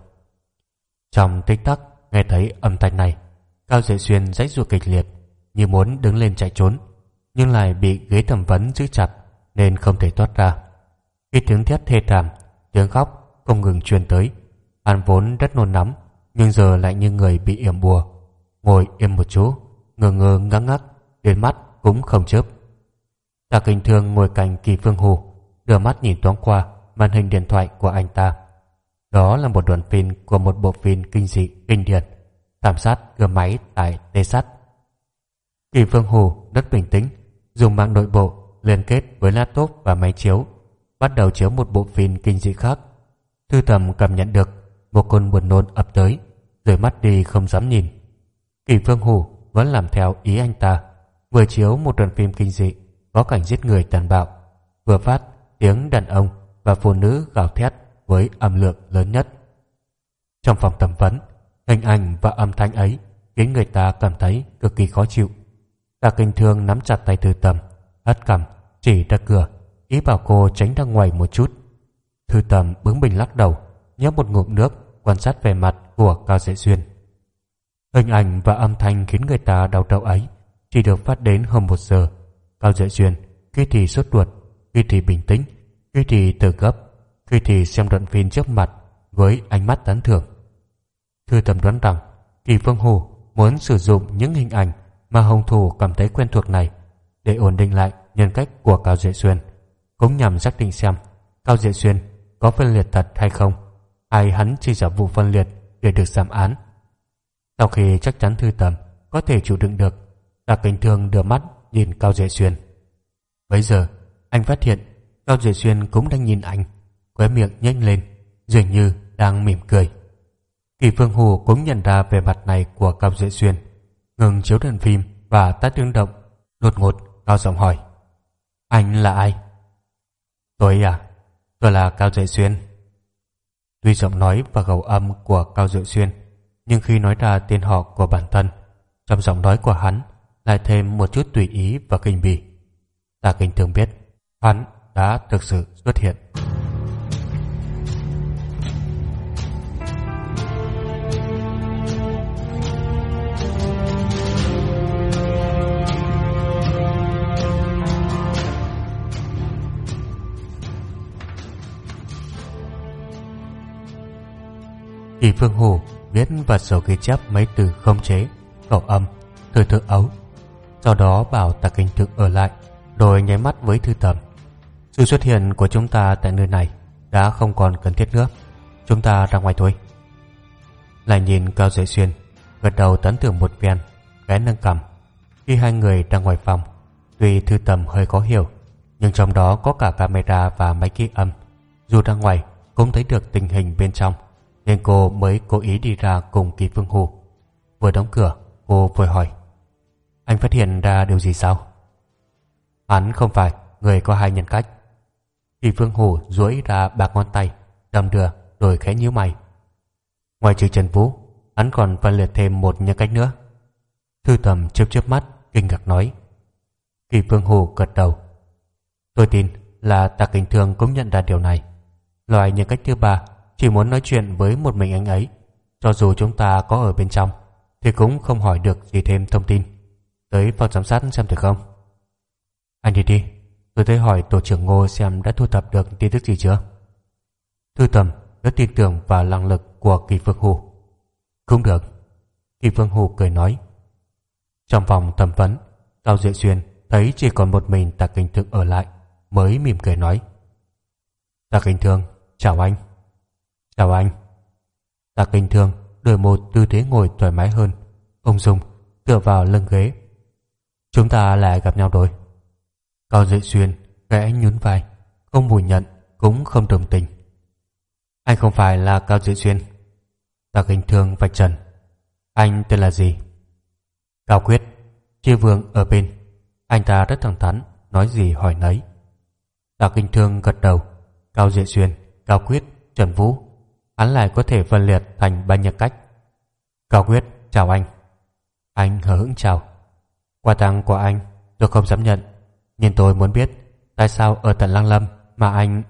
Trong tích tắc nghe thấy âm thanh này, Cao Dệ Xuyên rách ruột kịch liệt, như muốn đứng lên chạy trốn, nhưng lại bị ghế thẩm vấn giữ chặt nên không thể thoát ra. Khi tiếng thét thê thảm, tiếng khóc không ngừng truyền tới, hắn vốn rất nôn nóng, nhưng giờ lại như người bị yểm bùa, ngồi im một chỗ, ngơ ngơ ngắc ngắc, đến mắt cũng không chớp. Tạ Kinh Thương ngồi cạnh Kỳ Phương Hồ, đưa mắt nhìn thoáng qua màn hình điện thoại của anh ta. Đó là một đoạn phim của một bộ phim kinh dị kinh điển, thảm sát cửa máy tại Tê Sắt. Kỳ Phương Hồ rất bình tĩnh, dùng mạng nội bộ liên kết với laptop và máy chiếu, bắt đầu chiếu một bộ phim kinh dị khác. Thư tầm cảm nhận được một cơn buồn nôn ập tới, rồi mắt đi không dám nhìn. Kỳ Phương Hủ vẫn làm theo ý anh ta, vừa chiếu một đoạn phim kinh dị có cảnh giết người tàn bạo, vừa phát tiếng đàn ông và phụ nữ gào thét với âm lượng lớn nhất. Trong phòng thẩm vấn, hình ảnh và âm thanh ấy khiến người ta cảm thấy cực kỳ khó chịu. Tạ Kinh Thương nắm chặt tay Thư Tầm, hất cằm chỉ ra cửa, ý bảo cô tránh ra ngoài một chút. Thư tầm bướng bỉnh lắc đầu nhấp một ngụm nước, quan sát vẻ mặt của cao dễ xuyên hình ảnh và âm thanh khiến người ta đau đầu ấy chỉ được phát đến hơn một giờ. Cao dễ xuyên khi thì sốt ruột, khi thì bình tĩnh, khi thì từ gấp, khi thì xem đoạn phim trước mặt với ánh mắt tán thưởng. Thư tầm đoán rằng kỳ phương hồ muốn sử dụng những hình ảnh mà hồng thủ cảm thấy quen thuộc này để ổn định lại nhân cách của Cao Duệ Xuyên, cũng nhằm xác định xem Cao Duệ Xuyên có phân liệt thật hay không, hay hắn chỉ giả vụ phân liệt để được giảm án. Sau khi chắc chắn thư tầm có thể chịu đựng được, Đạc Kinh Thương đưa mắt nhìn Cao Duệ Xuyên. Bây giờ, anh phát hiện Cao Duệ Xuyên cũng đang nhìn anh, khóe miệng nhếch lên, dường như đang mỉm cười. Kỳ Phương Hồ cũng nhận ra về mặt này của Cao Duệ Xuyên, ngừng chiếu đèn phim và tắt tiếng động, đột ngột cao giọng hỏi anh là ai? Tôi à tôi là cao duệ xuyên. Tuy giọng nói và gầu âm của cao duệ xuyên, nhưng khi nói ra tên họ của bản thân, trong giọng nói của hắn lại thêm một chút tùy ý và kinh bỉ. Ta kinh thường biết, hắn đã thực sự xuất hiện. Kỳ Phương Hù viết vào sổ ghi chép mấy từ không chế, khẩu âm, thư thư ấu. Sau đó bảo Tạ Kinh Thực ở lại, rồi nháy mắt với thư tầm. Sự xuất hiện của chúng ta tại nơi này đã không còn cần thiết nữa. Chúng ta ra ngoài thôi. Lại nhìn Cao Duệ Xuyên, gật đầu tán thưởng một phen, ghé nâng cầm. Khi hai người ra ngoài phòng, tuy thư tầm hơi khó hiểu, nhưng trong đó có cả camera và máy ghi âm. Dù ra ngoài, cũng thấy được tình hình bên trong nên cô mới cố ý đi ra cùng Kỳ Phương Hù. Vừa đóng cửa, cô vội hỏi. Anh phát hiện ra điều gì sao? Hắn không phải người có hai nhân cách. Kỳ Phương Hù duỗi ra ba ngón tay, đầm đưa rồi khẽ nhíu mày. Ngoài trừ Trần Vũ, hắn còn phân liệt thêm một nhân cách nữa. Thư tầm chớp chớp mắt, kinh ngạc nói. Kỳ Phương Hù gật đầu. Tôi tin là Tạc Kinh Thương cũng nhận ra điều này. Loài nhân cách thứ ba chỉ muốn nói chuyện với một mình anh ấy. Cho dù chúng ta có ở bên trong, thì cũng không hỏi được gì thêm thông tin. Tới phòng giám sát xem được không? Anh đi đi, tôi tới hỏi tổ trưởng Ngô xem đã thu thập được tin tức gì chưa. Thư tầm rất tin tưởng vào năng lực của Kỳ Phương Hù. Cũng được. Kỳ Phương Hù cười nói. Trong phòng thẩm vấn, Cao Diệu Xuyên thấy chỉ còn một mình tạ Kinh Thương ở lại, mới mỉm cười nói. tạ Kinh Thương, chào anh. Chào anh. Tạ Kinh Thương đổi một tư thế ngồi thoải mái hơn. Ông Dung tựa vào lưng ghế. Chúng ta lại gặp nhau rồi. Cao dự Xuyên khẽ nhún vai, không phủ nhận cũng không đồng tình. Anh không phải là Cao dự Xuyên. Tạ Kinh Thương vạch trần. Anh tên là gì? Cao Quyết, Chi Vương ở bên. Anh ta rất thẳng thắn, nói gì hỏi nấy. Tạ Kinh Thương gật đầu. Cao dự Xuyên, Cao Quyết, Trần Vũ. Hắn lại có thể phân liệt thành ba nhân cách. Cao Quyết, chào anh. Anh hờ hững chào. Quà tặng của anh, tôi không dám nhận. Nhưng tôi muốn biết tại sao ở tận Lăng Lâm mà anh...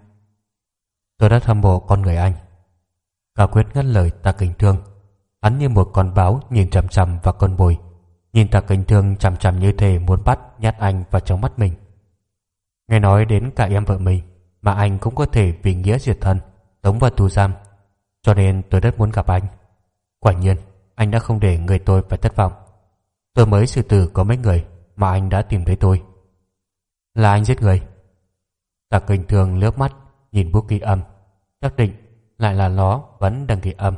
Tôi đã thâm mộ con người anh. Cao Quyết ngắt lời ta kính Thương. Hắn như một con báo nhìn chằm chằm vào con mồi Nhìn ta kính thương chằm chằm như thể muốn bắt nhát anh vào trong mắt mình. Nghe nói đến cả em vợ mình mà anh cũng có thể vì nghĩa diệt thân tống vào tù giam cho nên tôi rất muốn gặp anh. Quả nhiên, anh đã không để người tôi phải thất vọng. Tôi mới xử tử có mấy người mà anh đã tìm thấy tôi. Là anh giết người. Tạc kinh thường lướt mắt, nhìn bút ghi âm xác định lại là nó vẫn đang ghi âm.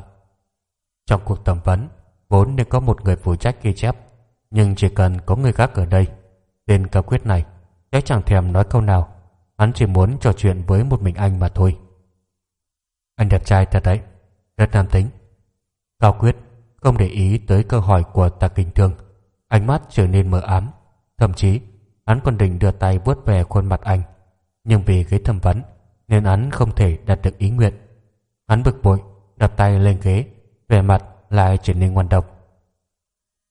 Trong cuộc thẩm vấn vốn nên có một người phụ trách ghi chép, nhưng chỉ cần có người khác ở đây, Tên cao quyết này Sẽ chẳng thèm nói câu nào Hắn chỉ muốn trò chuyện với một mình anh mà thôi Anh đẹp trai thật đấy rất nam tính. Cao quyết không để ý tới câu hỏi của tạ kinh thương. Ánh mắt trở nên mờ ám. Thậm chí, hắn còn định đưa tay vuốt về khuôn mặt anh. Nhưng vì ghế thẩm vấn, Nên hắn không thể đạt được ý nguyện. Hắn bực bội Đập tay lên ghế, vẻ mặt lại trở nên ngoan độc.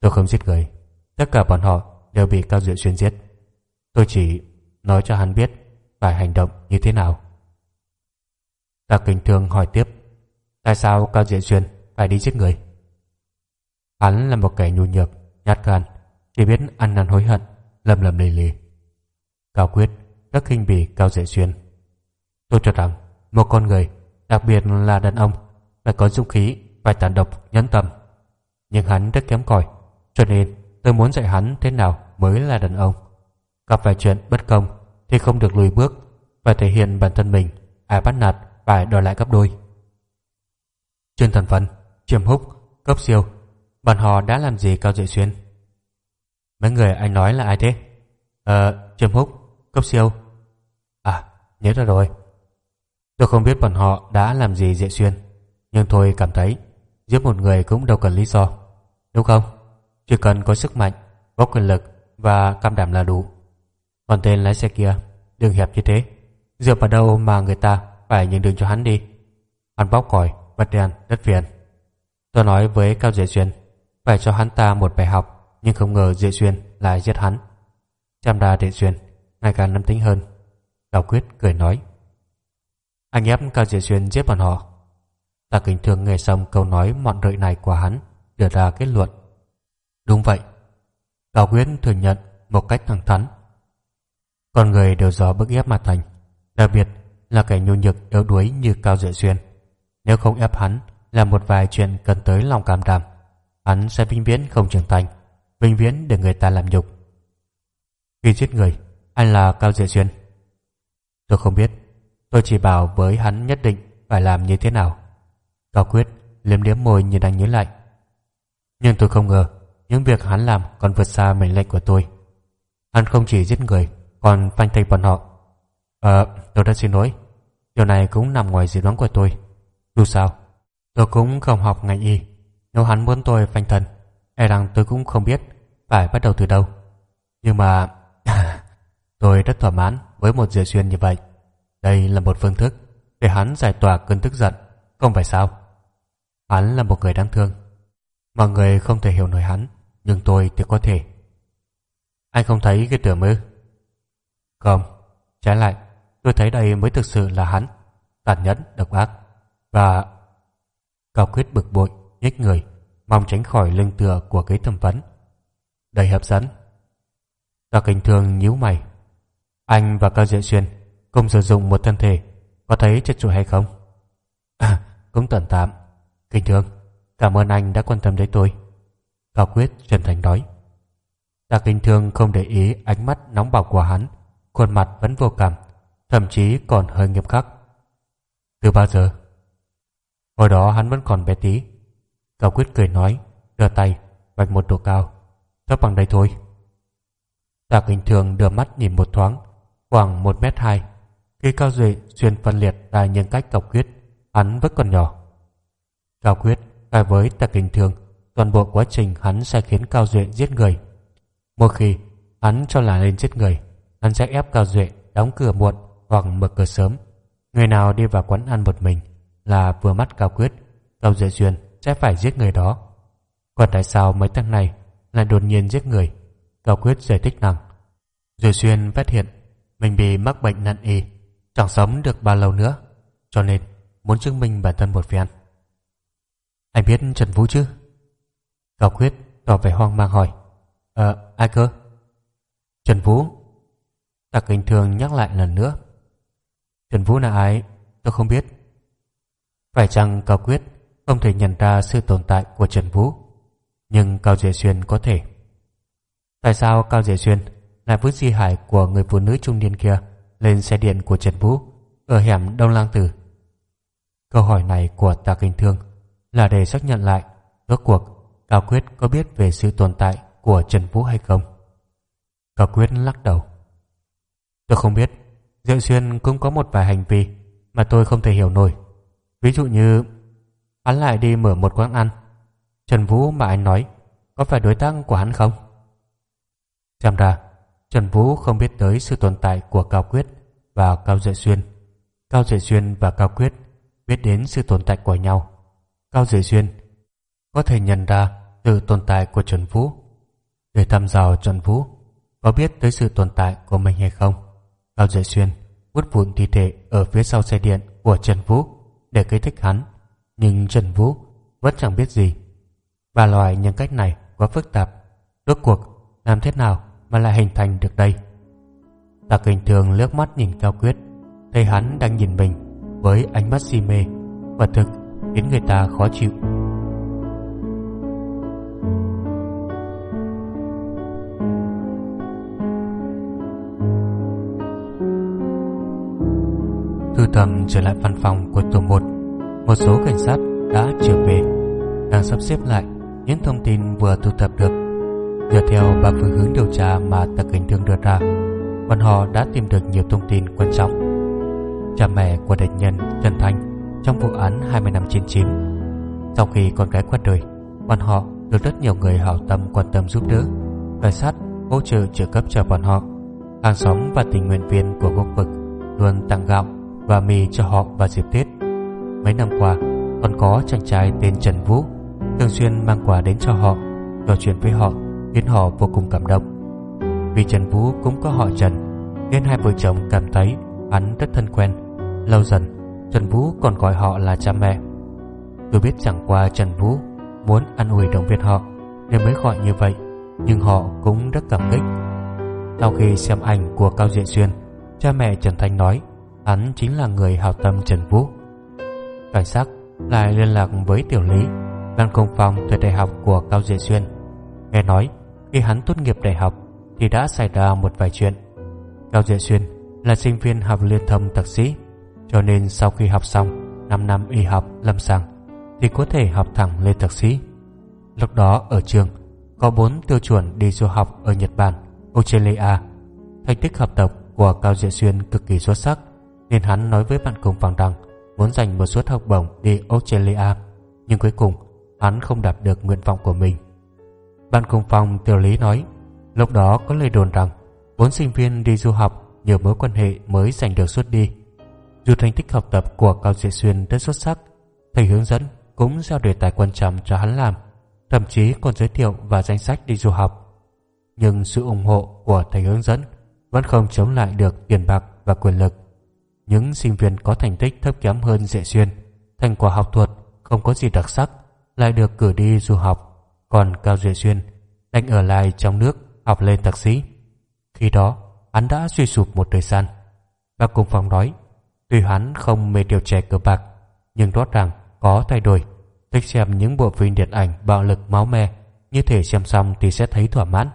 Tôi không giết người. Tất cả bọn họ đều bị Cao Diệu Xuyên giết. Tôi chỉ nói cho hắn biết phải hành động như thế nào. Tạ kinh thương hỏi tiếp. Tại sao Cao Diệu Xuyên phải đi giết người? Hắn là một kẻ nhu nhược, nhát gan, chỉ biết ăn năn hối hận, lầm lầm lì lì. Cao Quyết rất khinh bỉ Cao Diệu Xuyên. Tôi cho rằng một con người, đặc biệt là đàn ông, phải có dũng khí, phải tàn độc, nhẫn tâm. Nhưng hắn rất kém cỏi, cho nên Tôi muốn dạy hắn thế nào mới là đàn ông. Gặp phải chuyện bất công thì không được lùi bước, phải thể hiện bản thân mình, ai bắt nạt phải đòi lại gấp đôi. Chuyên Thần Vân, Chiêm Húc, Cấp Siêu, bọn họ đã làm gì Cao Duệ Xuyên? Mấy người anh nói là ai thế? Ờ, Chiêm Húc, Cấp Siêu. À, nhớ ra rồi. Tôi không biết bọn họ đã làm gì Diệ Xuyên, nhưng tôi cảm thấy giết một người cũng đâu cần lý do, đúng không? Chỉ cần có sức mạnh, có quyền lực và cam đảm là đủ. Còn tên lái xe kia, đường hẹp như thế, dựa vào đâu mà người ta phải nhường đường cho hắn đi. Hắn bóc còi, bật đèn, đất phiền. Tôi nói với Cao Diệ Xuyên, phải cho hắn ta một bài học, nhưng không ngờ Diệ Xuyên lại giết hắn. Chăm đa Diệ Xuyên, ngày càng nắm tính hơn. Cao Quyết cười nói. Anh ép Cao Diệ Xuyên giết bọn họ. Ta kính thường nghe xong câu nói mọn rợi này của hắn, đưa ra kết luận Đúng vậy. Cao Quyết thừa nhận một cách thẳng thắn. Con người đều do bức ép mà thành, đặc biệt là kẻ nhu nhược yếu đuối như Cao Diệ Xuyên. Nếu không ép hắn là một vài chuyện cần tới lòng cảm đảm, hắn sẽ vĩnh viễn không trưởng thành, vĩnh viễn để người ta làm nhục. Khi giết người, anh là Cao diệu Xuyên. Tôi không biết, tôi chỉ bảo với hắn nhất định phải làm như thế nào. Cao Quyết liếm liếm môi như đang nhớ lại. Nhưng tôi không ngờ những việc hắn làm còn vượt xa mệnh lệnh của tôi. Hắn không chỉ giết người, còn phanh thây bọn họ. Ờ, tôi đã xin lỗi. Điều này cũng nằm ngoài dự đoán của tôi. Dù sao, tôi cũng không học ngành y. Nếu hắn muốn tôi phanh thân, e rằng tôi cũng không biết phải bắt đầu từ đâu. Nhưng mà tôi rất thỏa mãn với một diệu xuyên như vậy. Đây là một phương thức để hắn giải tỏa cơn tức giận, không phải sao? Hắn là một người đáng thương. Mọi người không thể hiểu nổi hắn, nhưng tôi thì có thể. Anh không thấy cái tưởng mơ? Không, trái lại, tôi thấy đây mới thực sự là hắn, tàn nhẫn, độc ác và Cao Quyết bực bội, nhếch người, mong tránh khỏi lưng tựa của cái thẩm vấn. Đầy hấp dẫn. Ta kinh thường nhíu mày. Anh và Cao diệu Xuyên cùng sử dụng một thân thể, có thấy chất chội hay không? À, cũng tận tạm. Kinh thường, cảm ơn anh đã quan tâm đến tôi. Cao Quyết chân thành nói. Ta kinh thường không để ý ánh mắt nóng bỏng của hắn, khuôn mặt vẫn vô cảm, thậm chí còn hơi nghiêm khắc. Từ bao giờ? Hồi đó hắn vẫn còn bé tí. Cao Quyết cười nói, đưa tay, vạch một độ cao. Thấp bằng đây thôi. Tạ Kinh Thường đưa mắt nhìn một thoáng, khoảng một mét hai. Khi Cao Duệ xuyên phân liệt ra nhân cách Cao Quyết, hắn vẫn còn nhỏ. Cao Quyết khai với Tạ Kinh Thường toàn bộ quá trình hắn sẽ khiến Cao Duệ giết người. Một khi hắn cho là lên giết người, hắn sẽ ép Cao Duệ đóng cửa muộn hoặc mở cửa sớm. Người nào đi vào quán ăn một mình là vừa mắt Cao Quyết, Cao Duệ Duyên sẽ phải giết người đó. Còn tại sao mấy thằng này lại đột nhiên giết người? Cao Quyết giải thích rằng Duệ Xuyên phát hiện mình bị mắc bệnh nặng y, chẳng sống được bao lâu nữa, cho nên muốn chứng minh bản thân một phen. Anh biết Trần Vũ chứ? Cao Quyết tỏ vẻ hoang mang hỏi. Ờ, ai cơ? Trần Vũ. Tạc Kinh Thường nhắc lại lần nữa. Trần Vũ là ai? Tôi không biết. Phải chăng Cao Quyết không thể nhận ra sự tồn tại của Trần Vũ, nhưng Cao Diệ Xuyên có thể. Tại sao Cao Diệ Xuyên lại vứt di hải của người phụ nữ trung niên kia lên xe điện của Trần Vũ ở hẻm Đông Lang Tử? Câu hỏi này của Tạ Kinh Thương là để xác nhận lại rốt cuộc Cao Quyết có biết về sự tồn tại của Trần Vũ hay không? Cao Quyết lắc đầu. Tôi không biết. Diệu Xuyên cũng có một vài hành vi mà tôi không thể hiểu nổi. Ví dụ như, hắn lại đi mở một quán ăn. Trần Vũ mà anh nói, có phải đối tác của hắn không? Xem ra, Trần Vũ không biết tới sự tồn tại của Cao Quyết và Cao Duệ Xuyên. Cao Duệ Xuyên và Cao Quyết biết đến sự tồn tại của nhau. Cao Duệ Xuyên có thể nhận ra sự tồn tại của Trần Vũ. Để thăm dò Trần Vũ, có biết tới sự tồn tại của mình hay không. Cao Duệ Xuyên vút vụn thi thể ở phía sau xe điện của Trần Vũ để kích thích hắn, nhưng Trần Vũ vẫn chẳng biết gì. Và loại nhân cách này quá phức tạp, rốt cuộc làm thế nào mà lại hình thành được đây? Tạc kinh thường lướt mắt nhìn Cao Quyết, thấy hắn đang nhìn mình với ánh mắt si mê, và thực khiến người ta khó chịu. Thầm trở lại văn phòng của tổ 1 Một số cảnh sát đã trở về, Đang sắp xếp lại những thông tin vừa thu thập được. Dựa theo ba phương hướng điều tra mà Tạc hình Thương đưa ra, Bọn họ đã tìm được nhiều thông tin quan trọng. Cha mẹ của địch nhân Trần Thanh Trong vụ án 20 năm 99 Sau khi con gái qua đời, Bọn họ được rất nhiều người hảo tâm quan tâm giúp đỡ Cảnh sát hỗ trợ trợ cấp cho bọn họ. Hàng xóm và tình nguyện viên của khu vực Luôn tặng gạo và mì cho họ vào dịp Tết. Mấy năm qua, còn có chàng trai tên Trần Vũ thường xuyên mang quà đến cho họ, trò chuyện với họ, khiến họ vô cùng cảm động. Vì Trần Vũ cũng có họ Trần, nên hai vợ chồng cảm thấy hắn rất thân quen. Lâu dần, Trần Vũ còn gọi họ là cha mẹ. Tôi biết chẳng qua Trần Vũ muốn ăn ủi động viên họ nên mới gọi như vậy, nhưng họ cũng rất cảm kích. Sau khi xem ảnh của Cao Diện Xuyên, cha mẹ Trần Thanh nói Hắn chính là người hào tâm Trần Vũ. Cảnh sát lại liên lạc với Tiểu Lý đang công phòng thời đại học của Cao Diệ Xuyên. Nghe nói, khi hắn tốt nghiệp đại học Thì đã xảy ra một vài chuyện. Cao Diệ Xuyên là sinh viên học liên thông thạc sĩ, Cho nên sau khi học xong 5 năm y học lâm sàng Thì có thể học thẳng lên thạc sĩ. Lúc đó ở trường Có 4 tiêu chuẩn đi du học ở Nhật Bản, Australia. Thành tích học tập của Cao Diệ Xuyên cực kỳ xuất sắc nên hắn nói với bạn cùng phòng rằng muốn dành một suất học bổng đi Australia nhưng cuối cùng hắn không đạt được nguyện vọng của mình. Bạn cùng phòng tiểu lý nói lúc đó có lời đồn rằng bốn sinh viên đi du học nhờ mối quan hệ mới giành được suất đi. Dù thành tích học tập của Cao Diệ Xuyên rất xuất sắc, thầy hướng dẫn cũng giao đề tài quan trọng cho hắn làm, thậm chí còn giới thiệu và danh sách đi du học. Nhưng sự ủng hộ của thầy hướng dẫn vẫn không chống lại được tiền bạc và quyền lực. Những sinh viên có thành tích thấp kém hơn dễ Xuyên, thành quả học thuật không có gì đặc sắc, lại được cử đi du học, còn Cao dễ Xuyên đành ở lại trong nước học lên thạc sĩ. Khi đó, hắn đã suy sụp một thời gian. Và cùng phòng nói, tuy hắn không mê điều trẻ cờ bạc, nhưng rõ ràng có thay đổi. Thích xem những bộ phim điện ảnh bạo lực máu me, như thể xem xong thì sẽ thấy thỏa mãn.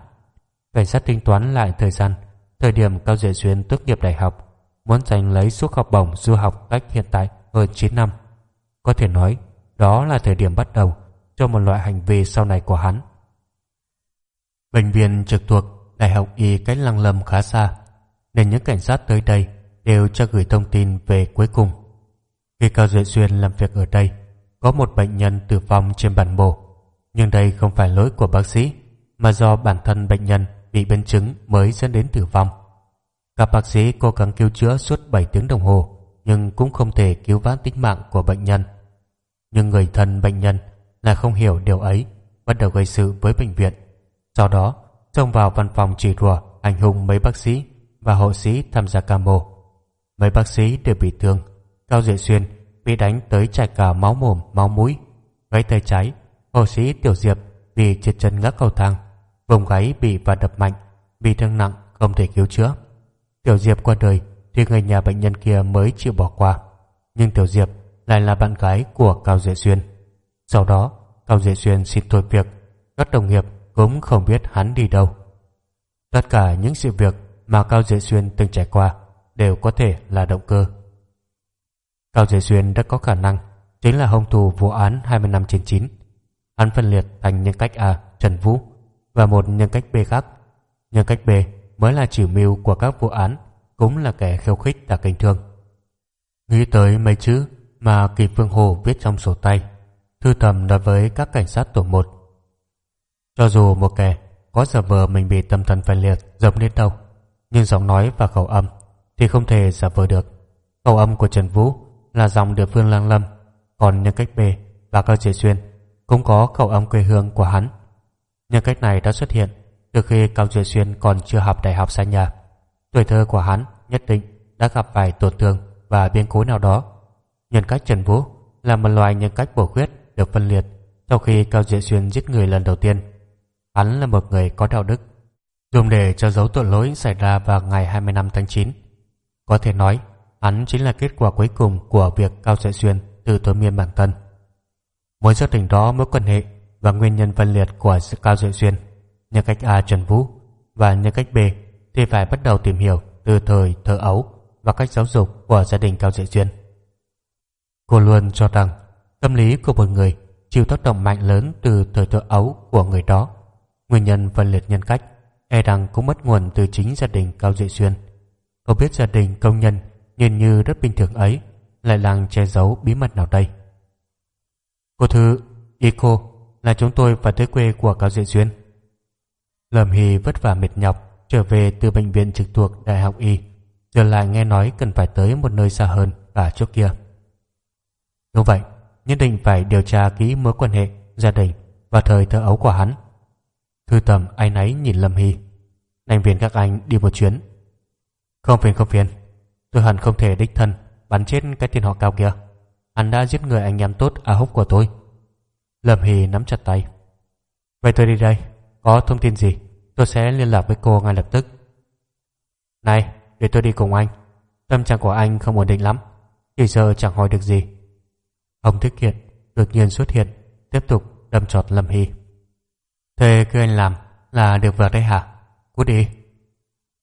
Cảnh sát tính toán lại thời gian, thời điểm Cao dễ Xuyên tốt nghiệp đại học, muốn giành lấy suất học bổng du học cách hiện tại hơn 9 năm. Có thể nói, đó là thời điểm bắt đầu cho một loại hành vi sau này của hắn. Bệnh viện trực thuộc Đại học Y cách Lăng Lâm khá xa, nên những cảnh sát tới đây đều cho gửi thông tin về cuối cùng. Khi Cao Duệ Xuyên làm việc ở đây, có một bệnh nhân tử vong trên bàn mổ. Nhưng đây không phải lỗi của bác sĩ, mà do bản thân bệnh nhân bị biến chứng mới dẫn đến tử vong. Các bác sĩ cố gắng cứu chữa suốt 7 tiếng đồng hồ, nhưng cũng không thể cứu vãn tính mạng của bệnh nhân. Nhưng người thân bệnh nhân là không hiểu điều ấy, bắt đầu gây sự với bệnh viện. Sau đó, xông vào văn phòng chỉ rùa hành hung mấy bác sĩ và hộ sĩ tham gia ca mổ. Mấy bác sĩ đều bị thương. Cao Duệ Xuyên bị đánh tới chảy cả máu mồm, máu mũi. Gãy tay trái, hộ sĩ Tiểu Diệp vì trượt chân ngã cầu thang. Vùng gáy bị và đập mạnh, bị thương nặng không thể cứu chữa. Tiểu Diệp qua đời thì người nhà bệnh nhân kia mới chịu bỏ qua. Nhưng Tiểu Diệp lại là bạn gái của Cao Duệ Xuyên. Sau đó, Cao Duệ Xuyên xin thôi việc. Các đồng nghiệp cũng không biết hắn đi đâu. Tất cả những sự việc mà Cao Duệ Xuyên từng trải qua đều có thể là động cơ. Cao Duệ Xuyên đã có khả năng chính là hung thủ vụ án 20 năm trên 9. Hắn phân liệt thành nhân cách A, Trần Vũ và một nhân cách B khác. Nhân cách B mới là chủ mưu của các vụ án, cũng là kẻ khiêu khích và kinh thương. Nghĩ tới mấy chữ mà Kỳ Phương Hồ viết trong sổ tay, thư thầm nói với các cảnh sát tổ một. Cho dù một kẻ có giả vờ mình bị tâm thần phân liệt giống đến đâu, nhưng giọng nói và khẩu âm thì không thể giả vờ được. Khẩu âm của Trần Vũ là dòng địa phương lang lâm, còn nhân cách B và Cao chế Xuyên cũng có khẩu âm quê hương của hắn. Nhân cách này đã xuất hiện từ khi Cao Triệt Xuyên còn chưa học đại học xa nhà. Tuổi thơ của hắn nhất định đã gặp vài tổn thương và biến cố nào đó. Nhân cách Trần Vũ là một loài nhân cách bổ khuyết được phân liệt sau khi Cao Diệ Xuyên giết người lần đầu tiên. Hắn là một người có đạo đức, dùng để cho dấu tội lỗi xảy ra vào ngày 25 tháng 9. Có thể nói, hắn chính là kết quả cuối cùng của việc Cao Diệ Xuyên tự tối miên bản thân. Muốn xác định rõ mối quan hệ và nguyên nhân phân liệt của sự Cao Diệ Xuyên, nhân cách A Trần Vũ và nhân cách B thì phải bắt đầu tìm hiểu từ thời thơ ấu và cách giáo dục của gia đình Cao dễ duyên. Cô luôn cho rằng tâm lý của một người chịu tác động mạnh lớn từ thời thơ ấu của người đó. Nguyên nhân phân liệt nhân cách e rằng cũng mất nguồn từ chính gia đình Cao dễ Xuyên. Cô biết gia đình công nhân nhìn như rất bình thường ấy lại làng che giấu bí mật nào đây. Cô Thư, ý cô là chúng tôi phải tới quê của Cao dễ Xuyên. Lâm Hy vất vả mệt nhọc trở về từ bệnh viện trực thuộc Đại học Y giờ lại nghe nói cần phải tới một nơi xa hơn cả trước kia. Đúng vậy, nhất định phải điều tra kỹ mối quan hệ, gia đình và thời thơ ấu của hắn. Thư tầm ai nấy nhìn Lâm Hy. Đành viên các anh đi một chuyến. Không phiền không phiền, tôi hẳn không thể đích thân bắn chết cái tên họ cao kia. Hắn đã giết người anh em tốt à húc của tôi. Lâm Hy nắm chặt tay. Vậy tôi đi đây, có thông tin gì, tôi sẽ liên lạc với cô ngay lập tức. Này, để tôi đi cùng anh. Tâm trạng của anh không ổn định lắm, chỉ giờ chẳng hỏi được gì. Ông Thích Kiện đột nhiên xuất hiện, tiếp tục đâm trọt Lâm Hy. Thế cứ anh làm là được vợ đấy hả? Cút đi.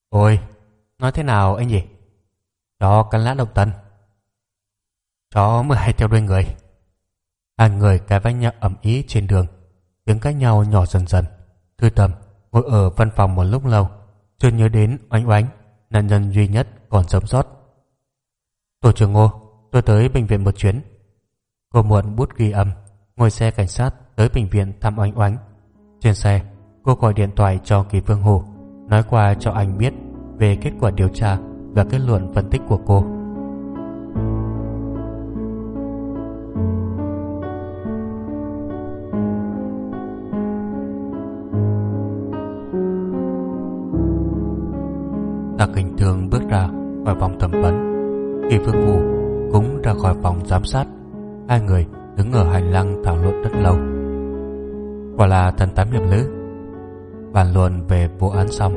Ôi, nói thế nào anh nhỉ? Chó cắn lã độc tân. Chó mới hay theo đuôi người. Hai người cái vách nhau ẩm ý trên đường, tiếng cãi nhau nhỏ dần dần. Thư tầm ngồi ở văn phòng một lúc lâu, chưa nhớ đến oánh oánh, nạn nhân duy nhất còn sống sót. Tổ trưởng Ngô, tôi tới bệnh viện một chuyến. Cô muộn bút ghi âm, ngồi xe cảnh sát tới bệnh viện thăm oanh oánh. Trên xe, cô gọi điện thoại cho Kỳ Phương Hồ, nói qua cho anh biết về kết quả điều tra và kết luận phân tích của cô. Khỏi phòng thẩm vấn. Kỳ Phương vũ cũng ra khỏi phòng giám sát. Hai người đứng ở hành lang thảo luận rất lâu. Quả là thần tám hiệp lữ. Bàn luận về vụ án xong,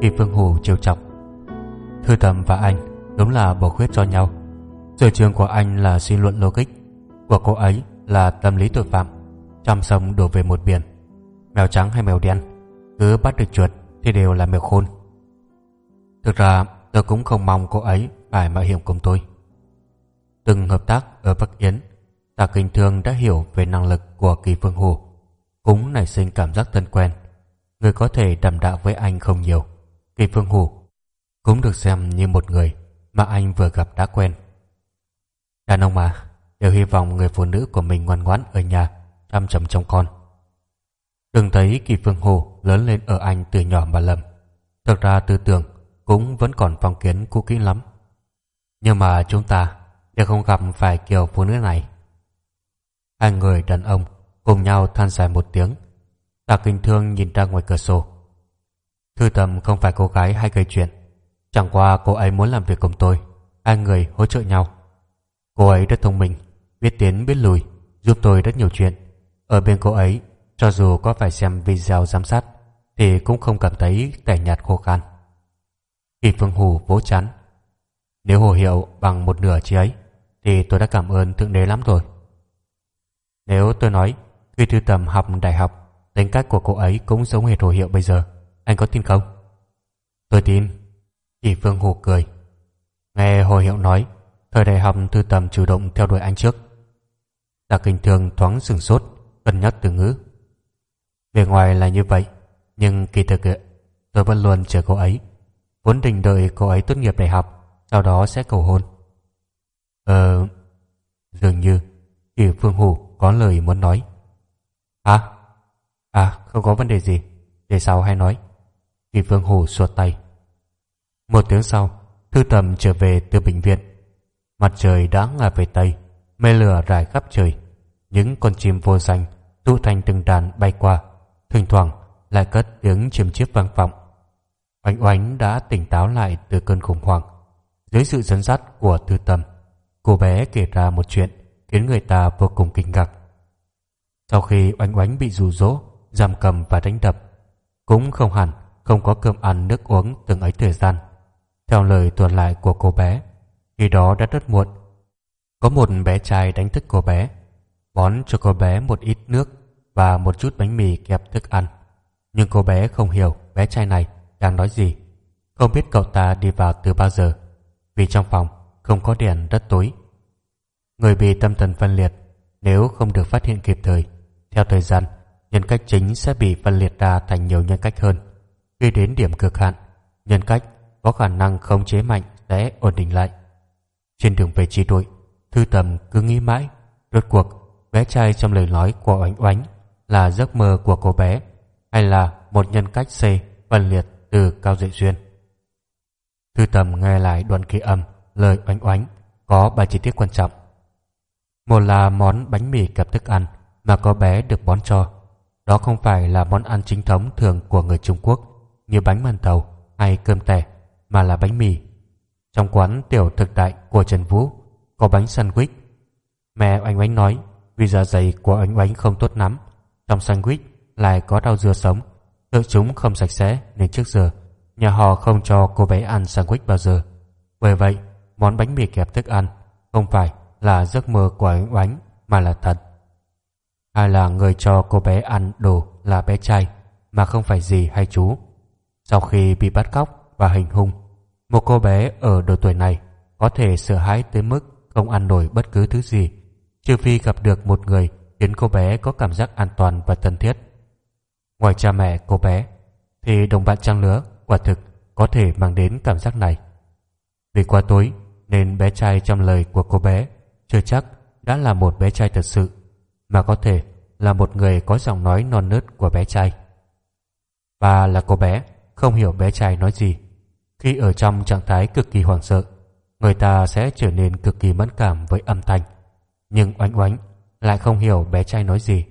Kỳ Phương Hù trêu chọc. Thư Tầm và anh đúng là bổ khuyết cho nhau. Sở trường của anh là suy luận logic, của cô ấy là tâm lý tội phạm. Trăm sông đổ về một biển. Mèo trắng hay mèo đen, cứ bắt được chuột thì đều là mèo khôn. Thực ra tôi cũng không mong cô ấy phải mạo hiểm cùng tôi. Từng hợp tác ở Bắc Yến, Tạ Kinh Thương đã hiểu về năng lực của Kỳ Phương Hồ, cũng nảy sinh cảm giác thân quen. Người có thể đàm đạo với anh không nhiều. Kỳ Phương Hồ cũng được xem như một người mà anh vừa gặp đã quen. Đàn ông mà, đều hy vọng người phụ nữ của mình ngoan ngoãn ở nhà, chăm chồng trông con. Đừng thấy Kỳ Phương Hồ lớn lên ở anh từ nhỏ mà lầm. Thực ra tư tưởng cũng vẫn còn phong kiến cũ kỹ lắm. Nhưng mà chúng ta đều không gặp phải kiểu phụ nữ này. Hai người đàn ông cùng nhau than dài một tiếng. Tạ Kinh Thương nhìn ra ngoài cửa sổ. Thư Tầm không phải cô gái hay gây chuyện. Chẳng qua cô ấy muốn làm việc cùng tôi. Hai người hỗ trợ nhau. Cô ấy rất thông minh, biết tiến biết lùi, giúp tôi rất nhiều chuyện. Ở bên cô ấy, cho dù có phải xem video giám sát, thì cũng không cảm thấy tẻ nhạt khô khan. Kỳ Phương Hù vỗ chán. Nếu hồ hiệu bằng một nửa chi ấy, thì tôi đã cảm ơn Thượng Đế lắm rồi. Nếu tôi nói, khi Thư Tầm học đại học, tính cách của cô ấy cũng giống hệt hồ hiệu bây giờ, anh có tin không? Tôi tin. Kỳ Phương Hù cười. Nghe hồ hiệu nói, thời đại học Thư Tầm chủ động theo đuổi anh trước. Tạ Kinh Thường thoáng sừng sốt, cân nhắc từ ngữ. bề ngoài là như vậy, nhưng kỳ thực tôi vẫn luôn chờ cô ấy vốn định đợi cô ấy tốt nghiệp đại học, sau đó sẽ cầu hôn. Ờ dường như kỳ phương hủ có lời muốn nói. À à không có vấn đề gì, để sau hay nói. Kỳ phương hủ suột tay. Một tiếng sau, thư tầm trở về từ bệnh viện. Mặt trời đã ngả về tây, mây lửa rải khắp trời. Những con chim vô danh tụ thành từng đàn bay qua, thỉnh thoảng lại cất tiếng chim chiếp vang vọng. Oánh oánh đã tỉnh táo lại từ cơn khủng hoảng. Dưới sự dẫn dắt của tư tâm, cô bé kể ra một chuyện khiến người ta vô cùng kinh ngạc. Sau khi oánh oánh bị rủ rỗ, giam cầm và đánh đập, cũng không hẳn không có cơm ăn nước uống từng ấy thời gian. Theo lời tuần lại của cô bé, khi đó đã rất muộn. Có một bé trai đánh thức cô bé, bón cho cô bé một ít nước và một chút bánh mì kẹp thức ăn. Nhưng cô bé không hiểu bé trai này đang nói gì? Không biết cậu ta đi vào từ bao giờ, Vì trong phòng không có đèn rất tối. Người bị tâm thần phân liệt, Nếu không được phát hiện kịp thời, Theo thời gian, Nhân cách chính sẽ bị phân liệt ra thành nhiều nhân cách hơn. Khi đến điểm cực hạn, Nhân cách có khả năng không chế mạnh Sẽ ổn định lại. Trên đường về chi đội, Thư tầm cứ nghĩ mãi, Rốt cuộc, bé trai trong lời nói của oánh oánh Là giấc mơ của cô bé, Hay là một nhân cách C phân liệt? Từ Cao Dạy Duyên. Thư tầm nghe lại đoạn kỳ âm, lời oánh oánh, có ba chi tiết quan trọng. Một là món bánh mì kẹp thức ăn mà có bé được bón cho. Đó không phải là món ăn chính thống thường của người Trung Quốc, như bánh màn thầu hay cơm tẻ, mà là bánh mì. Trong quán tiểu thực tại của Trần Vũ, có bánh sandwich. Mẹ oánh oánh nói, vì dạ dày của oánh oánh không tốt lắm, trong sandwich lại có rau dưa sống Tự chúng không sạch sẽ nên trước giờ nhà họ không cho cô bé ăn sandwich bao giờ. Bởi vậy, món bánh mì kẹp thức ăn không phải là giấc mơ của anh oánh mà là thật. Hay là người cho cô bé ăn đồ là bé trai mà không phải gì hay chú. Sau khi bị bắt cóc và hành hung, một cô bé ở độ tuổi này có thể sợ hãi tới mức không ăn nổi bất cứ thứ gì, trừ phi gặp được một người khiến cô bé có cảm giác an toàn và thân thiết. Ngoài cha mẹ cô bé thì đồng bạn trang lứa quả thực có thể mang đến cảm giác này. Vì qua tối, nên bé trai trong lời của cô bé chưa chắc đã là một bé trai thật sự mà có thể là một người có giọng nói non nớt của bé trai. Và là cô bé không hiểu bé trai nói gì. Khi ở trong trạng thái cực kỳ hoảng sợ, người ta sẽ trở nên cực kỳ mẫn cảm với âm thanh. Nhưng oánh oánh lại không hiểu bé trai nói gì,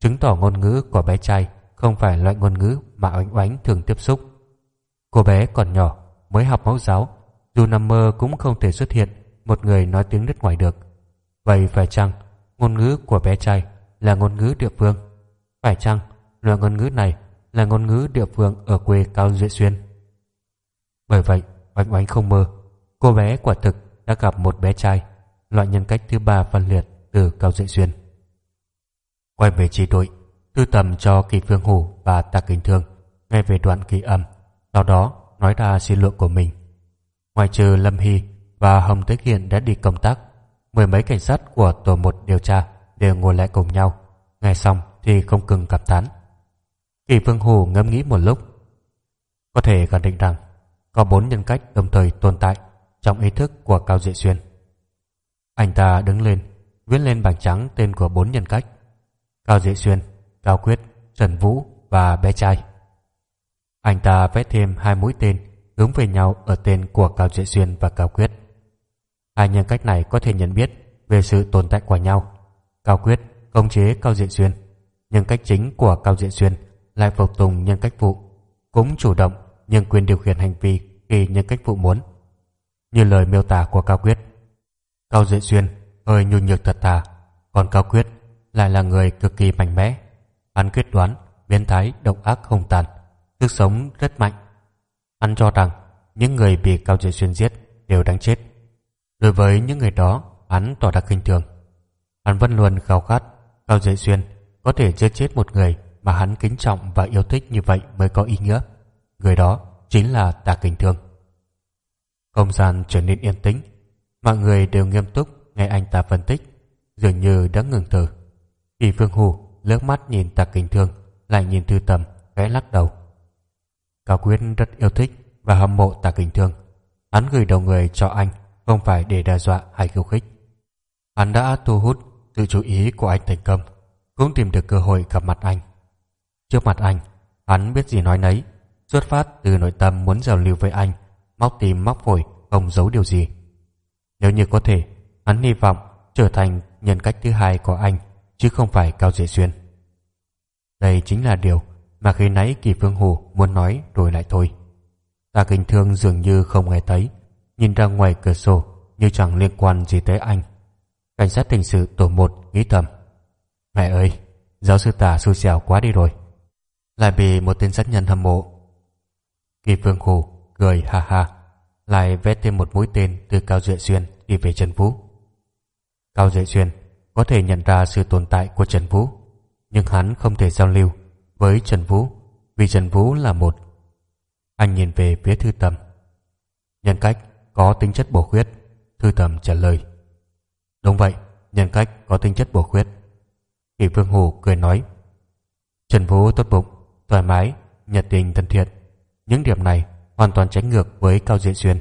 chứng tỏ ngôn ngữ của bé trai không phải loại ngôn ngữ mà oánh oánh thường tiếp xúc. Cô bé còn nhỏ, mới học mẫu giáo, dù nằm mơ cũng không thể xuất hiện một người nói tiếng nước ngoài được. Vậy phải chăng ngôn ngữ của bé trai là ngôn ngữ địa phương? Phải chăng loại ngôn ngữ này là ngôn ngữ địa phương ở quê Cao Duệ Xuyên? Bởi vậy, Oánh Oánh không mơ. Cô bé quả thực đã gặp một bé trai, loại nhân cách thứ ba phân liệt từ Cao Duệ Xuyên. Quay về chỉ đội, tư tầm cho Kỳ Phương Hủ và Tạ kính Thương nghe về đoạn kỳ âm, sau đó nói ra suy luận của mình. Ngoài trừ Lâm Hy và Hồng Tế Hiền đã đi công tác, mười mấy cảnh sát của tổ một điều tra đều ngồi lại cùng nhau. Nghe xong thì không cừng cảm tán. Kỳ Phương Hủ ngẫm nghĩ một lúc. Có thể khẳng định rằng có bốn nhân cách đồng thời tồn tại trong ý thức của Cao Diệ Xuyên. Anh ta đứng lên, viết lên bảng trắng tên của bốn nhân cách. Cao Diệ Xuyên, Cao Quyết, Trần Vũ và bé trai. Anh ta vẽ thêm hai mũi tên hướng về nhau ở tên của Cao Diệ Xuyên và Cao Quyết. Hai nhân cách này có thể nhận biết về sự tồn tại của nhau. Cao Quyết khống chế Cao Diện Xuyên. Nhân cách chính của Cao Diện Xuyên lại phục tùng nhân cách phụ, cũng chủ động nhưng quyền điều khiển hành vi khi nhân cách phụ muốn. Như lời miêu tả của Cao Quyết, Cao Diện Xuyên hơi nhu nhược thật thà, còn Cao Quyết lại là người cực kỳ mạnh mẽ. Hắn quyết đoán, biến thái, độc ác không tàn, sức sống rất mạnh. Hắn cho rằng những người bị Cao Diện Xuyên giết đều đáng chết. Đối với những người đó, hắn tỏ ra khinh thường. Hắn vẫn luôn khao khát Cao Dệ Xuyên có thể giết chết một người mà hắn kính trọng và yêu thích như vậy mới có ý nghĩa. Người đó chính là Tạ Kình Thương. Không gian trở nên yên tĩnh, mọi người đều nghiêm túc nghe anh ta phân tích, dường như đã ngừng thở. Kỳ Phương Hù lướt mắt nhìn Tạ Kình Thương, lại nhìn Thư Tầm, khẽ lắc đầu. Cao Quyết rất yêu thích và hâm mộ Tạ Kình Thương. Hắn gửi đầu người cho anh không phải để đe dọa hay khiêu khích. Hắn đã thu hút sự chú ý của anh thành công, cũng tìm được cơ hội gặp mặt anh. Trước mặt anh, hắn biết gì nói nấy, xuất phát từ nội tâm muốn giao lưu với anh, móc tim móc phổi, không giấu điều gì. Nếu như có thể, hắn hy vọng trở thành nhân cách thứ hai của anh, chứ không phải Cao Diệ Xuyên. Đây chính là điều mà khi nãy Kỳ Phương Hồ muốn nói rồi lại thôi. Ta kinh thương dường như không nghe thấy, nhìn ra ngoài cửa sổ như chẳng liên quan gì tới anh. Cảnh sát hình sự tổ một nghĩ thầm. Mẹ ơi, giáo sư tả xui xẻo quá đi rồi. Lại bị một tên sát nhân hâm mộ. Kỳ phương hồ cười ha ha, lại vét thêm một mũi tên từ Cao Duệ Xuyên đi về Trần Vũ. Cao Duệ Xuyên có thể nhận ra sự tồn tại của Trần Vũ, nhưng hắn không thể giao lưu với Trần Vũ vì Trần Vũ là một. Anh nhìn về phía thư tầm. Nhân cách có tính chất bổ khuyết thư tầm trả lời. Đúng vậy nhân cách có tính chất bổ khuyết. Kỳ phương hồ cười nói. Trần vũ tốt bụng thoải mái nhiệt tình thân thiện. Những điểm này hoàn toàn trái ngược với cao Diễn xuyên.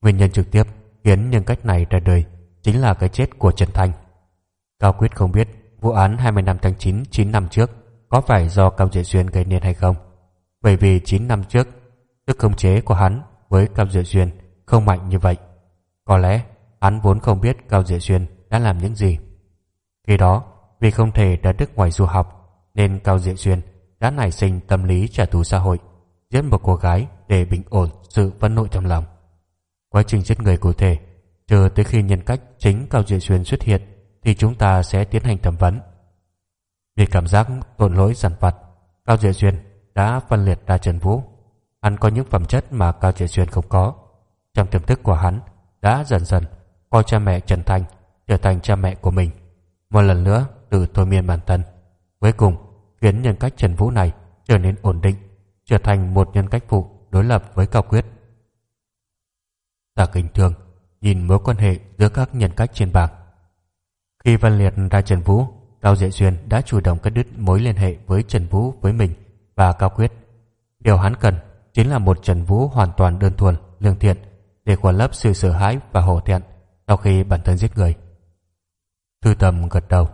Nguyên nhân trực tiếp khiến nhân cách này ra đời chính là cái chết của trần thanh cao quyết không biết vụ án 25 tháng 9 9 năm trước có phải do cao Diệu xuyên gây nên hay không bởi vì 9 năm trước sức khống chế của hắn với cao Diệu xuyên không mạnh như vậy. Có lẽ hắn vốn không biết Cao Diệu Xuyên đã làm những gì. Khi đó, vì không thể ra nước ngoài du học, nên Cao Diệu Xuyên đã nảy sinh tâm lý trả thù xã hội, giết một cô gái để bình ổn sự phẫn nộ trong lòng. Quá trình giết người cụ thể, chờ tới khi nhân cách chính Cao Diệu Xuyên xuất hiện, thì chúng ta sẽ tiến hành thẩm vấn. Vì cảm giác tội lỗi dằn vặt, Cao Diệ duyên đã phân liệt ra Trần Vũ. Hắn có những phẩm chất mà Cao Diệ duyên không có, trong tiềm thức của hắn đã dần dần coi cha mẹ Trần Thanh trở thành cha mẹ của mình. Một lần nữa tự thôi miên bản thân. Cuối cùng khiến nhân cách Trần Vũ này trở nên ổn định, trở thành một nhân cách phụ đối lập với Cao Quyết. Tạ Kinh Thương nhìn mối quan hệ giữa các nhân cách trên bảng. Khi văn liệt ra Trần Vũ, Cao Diệ Xuyên đã chủ động cắt đứt mối liên hệ với Trần Vũ với mình và Cao Quyết. Điều hắn cần chính là một Trần Vũ hoàn toàn đơn thuần, lương thiện để khuẩn lấp sự sợ hãi và hổ thẹn sau khi bản thân giết người. Thư Tầm gật đầu.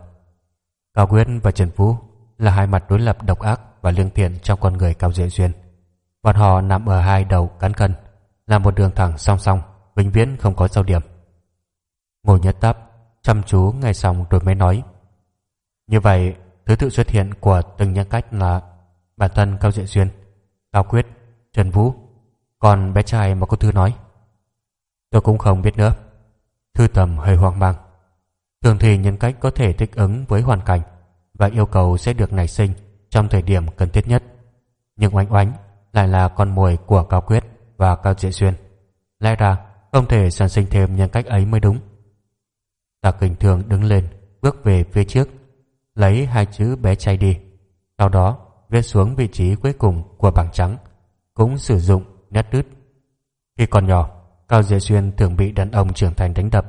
Cao Quyết và Trần Vũ là hai mặt đối lập độc ác và lương thiện trong con người Cao Diệ Duyên. Bọn họ nằm ở hai đầu cán cân, là một đường thẳng song song, vĩnh viễn không có giao điểm. Ngồi nhất tắp, chăm chú nghe xong rồi mới nói. Như vậy, thứ tự xuất hiện của từng nhân cách là bản thân Cao diện xuyên Cao Quyết, Trần Vũ, còn bé trai mà cô Thư nói. Tôi cũng không biết nữa. Thư tầm hơi hoang mang. Thường thì nhân cách có thể thích ứng với hoàn cảnh và yêu cầu sẽ được nảy sinh trong thời điểm cần thiết nhất. Nhưng oánh oánh lại là con mồi của Cao Quyết và Cao diện Xuyên. Lẽ ra không thể sản sinh thêm nhân cách ấy mới đúng. Tạ Kinh Thường đứng lên, bước về phía trước, lấy hai chữ bé trai đi. Sau đó viết xuống vị trí cuối cùng của bảng trắng, cũng sử dụng nét đứt. Khi còn nhỏ, Cao Diệ Xuyên thường bị đàn ông trưởng thành đánh đập,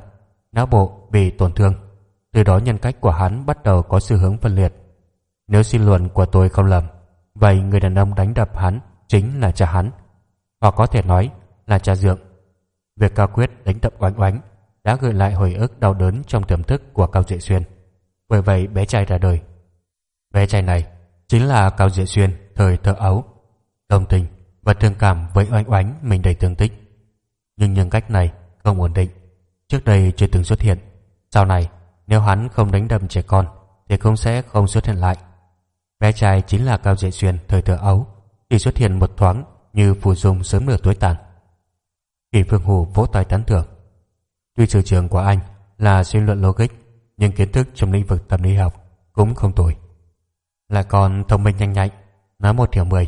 não bộ bị tổn thương. Từ đó nhân cách của hắn bắt đầu có xu hướng phân liệt. Nếu suy luận của tôi không lầm, vậy người đàn ông đánh đập hắn chính là cha hắn, hoặc có thể nói là cha dượng. Việc Cao Quyết đánh đập oánh oánh đã gợi lại hồi ức đau đớn trong tiềm thức của Cao Diệ Xuyên. Bởi vậy bé trai ra đời. Bé trai này chính là Cao Diệ Xuyên thời thơ ấu, đồng tình và thương cảm với oanh oánh mình đầy thương tích. Nhưng nhân cách này không ổn định. Trước đây chưa từng xuất hiện. Sau này nếu hắn không đánh đâm trẻ con thì không sẽ không xuất hiện lại. Bé trai chính là cao dệ xuyên thời thơ ấu chỉ xuất hiện một thoáng như phù dung sớm nửa tối tàn. Kỳ phương hù vỗ tay tán thưởng tuy sở trường của anh là suy luận logic nhưng kiến thức trong lĩnh vực tâm lý học cũng không tồi lại còn thông minh nhanh nhạy nói một hiểu mười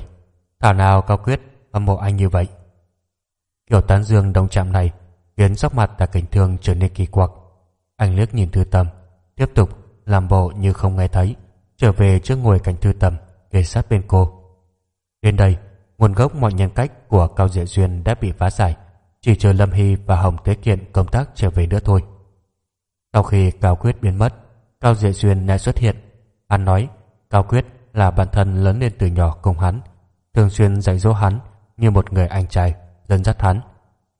thảo nào cao quyết hâm mộ anh như vậy Kiểu tán dương đồng chạm này khiến sắc mặt tạ cảnh thương trở nên kỳ quặc. Anh liếc nhìn thư tâm, tiếp tục làm bộ như không nghe thấy, trở về trước ngồi cạnh thư tâm, kề sát bên cô. Đến đây, nguồn gốc mọi nhân cách của Cao Diệ Duyên đã bị phá giải, chỉ chờ Lâm Hy và Hồng Thế Kiện công tác trở về nữa thôi. Sau khi Cao Quyết biến mất, Cao Diệ Xuyên lại xuất hiện. Hắn nói, Cao Quyết là bản thân lớn lên từ nhỏ cùng hắn, thường xuyên dạy dỗ hắn như một người anh trai dẫn dắt hắn.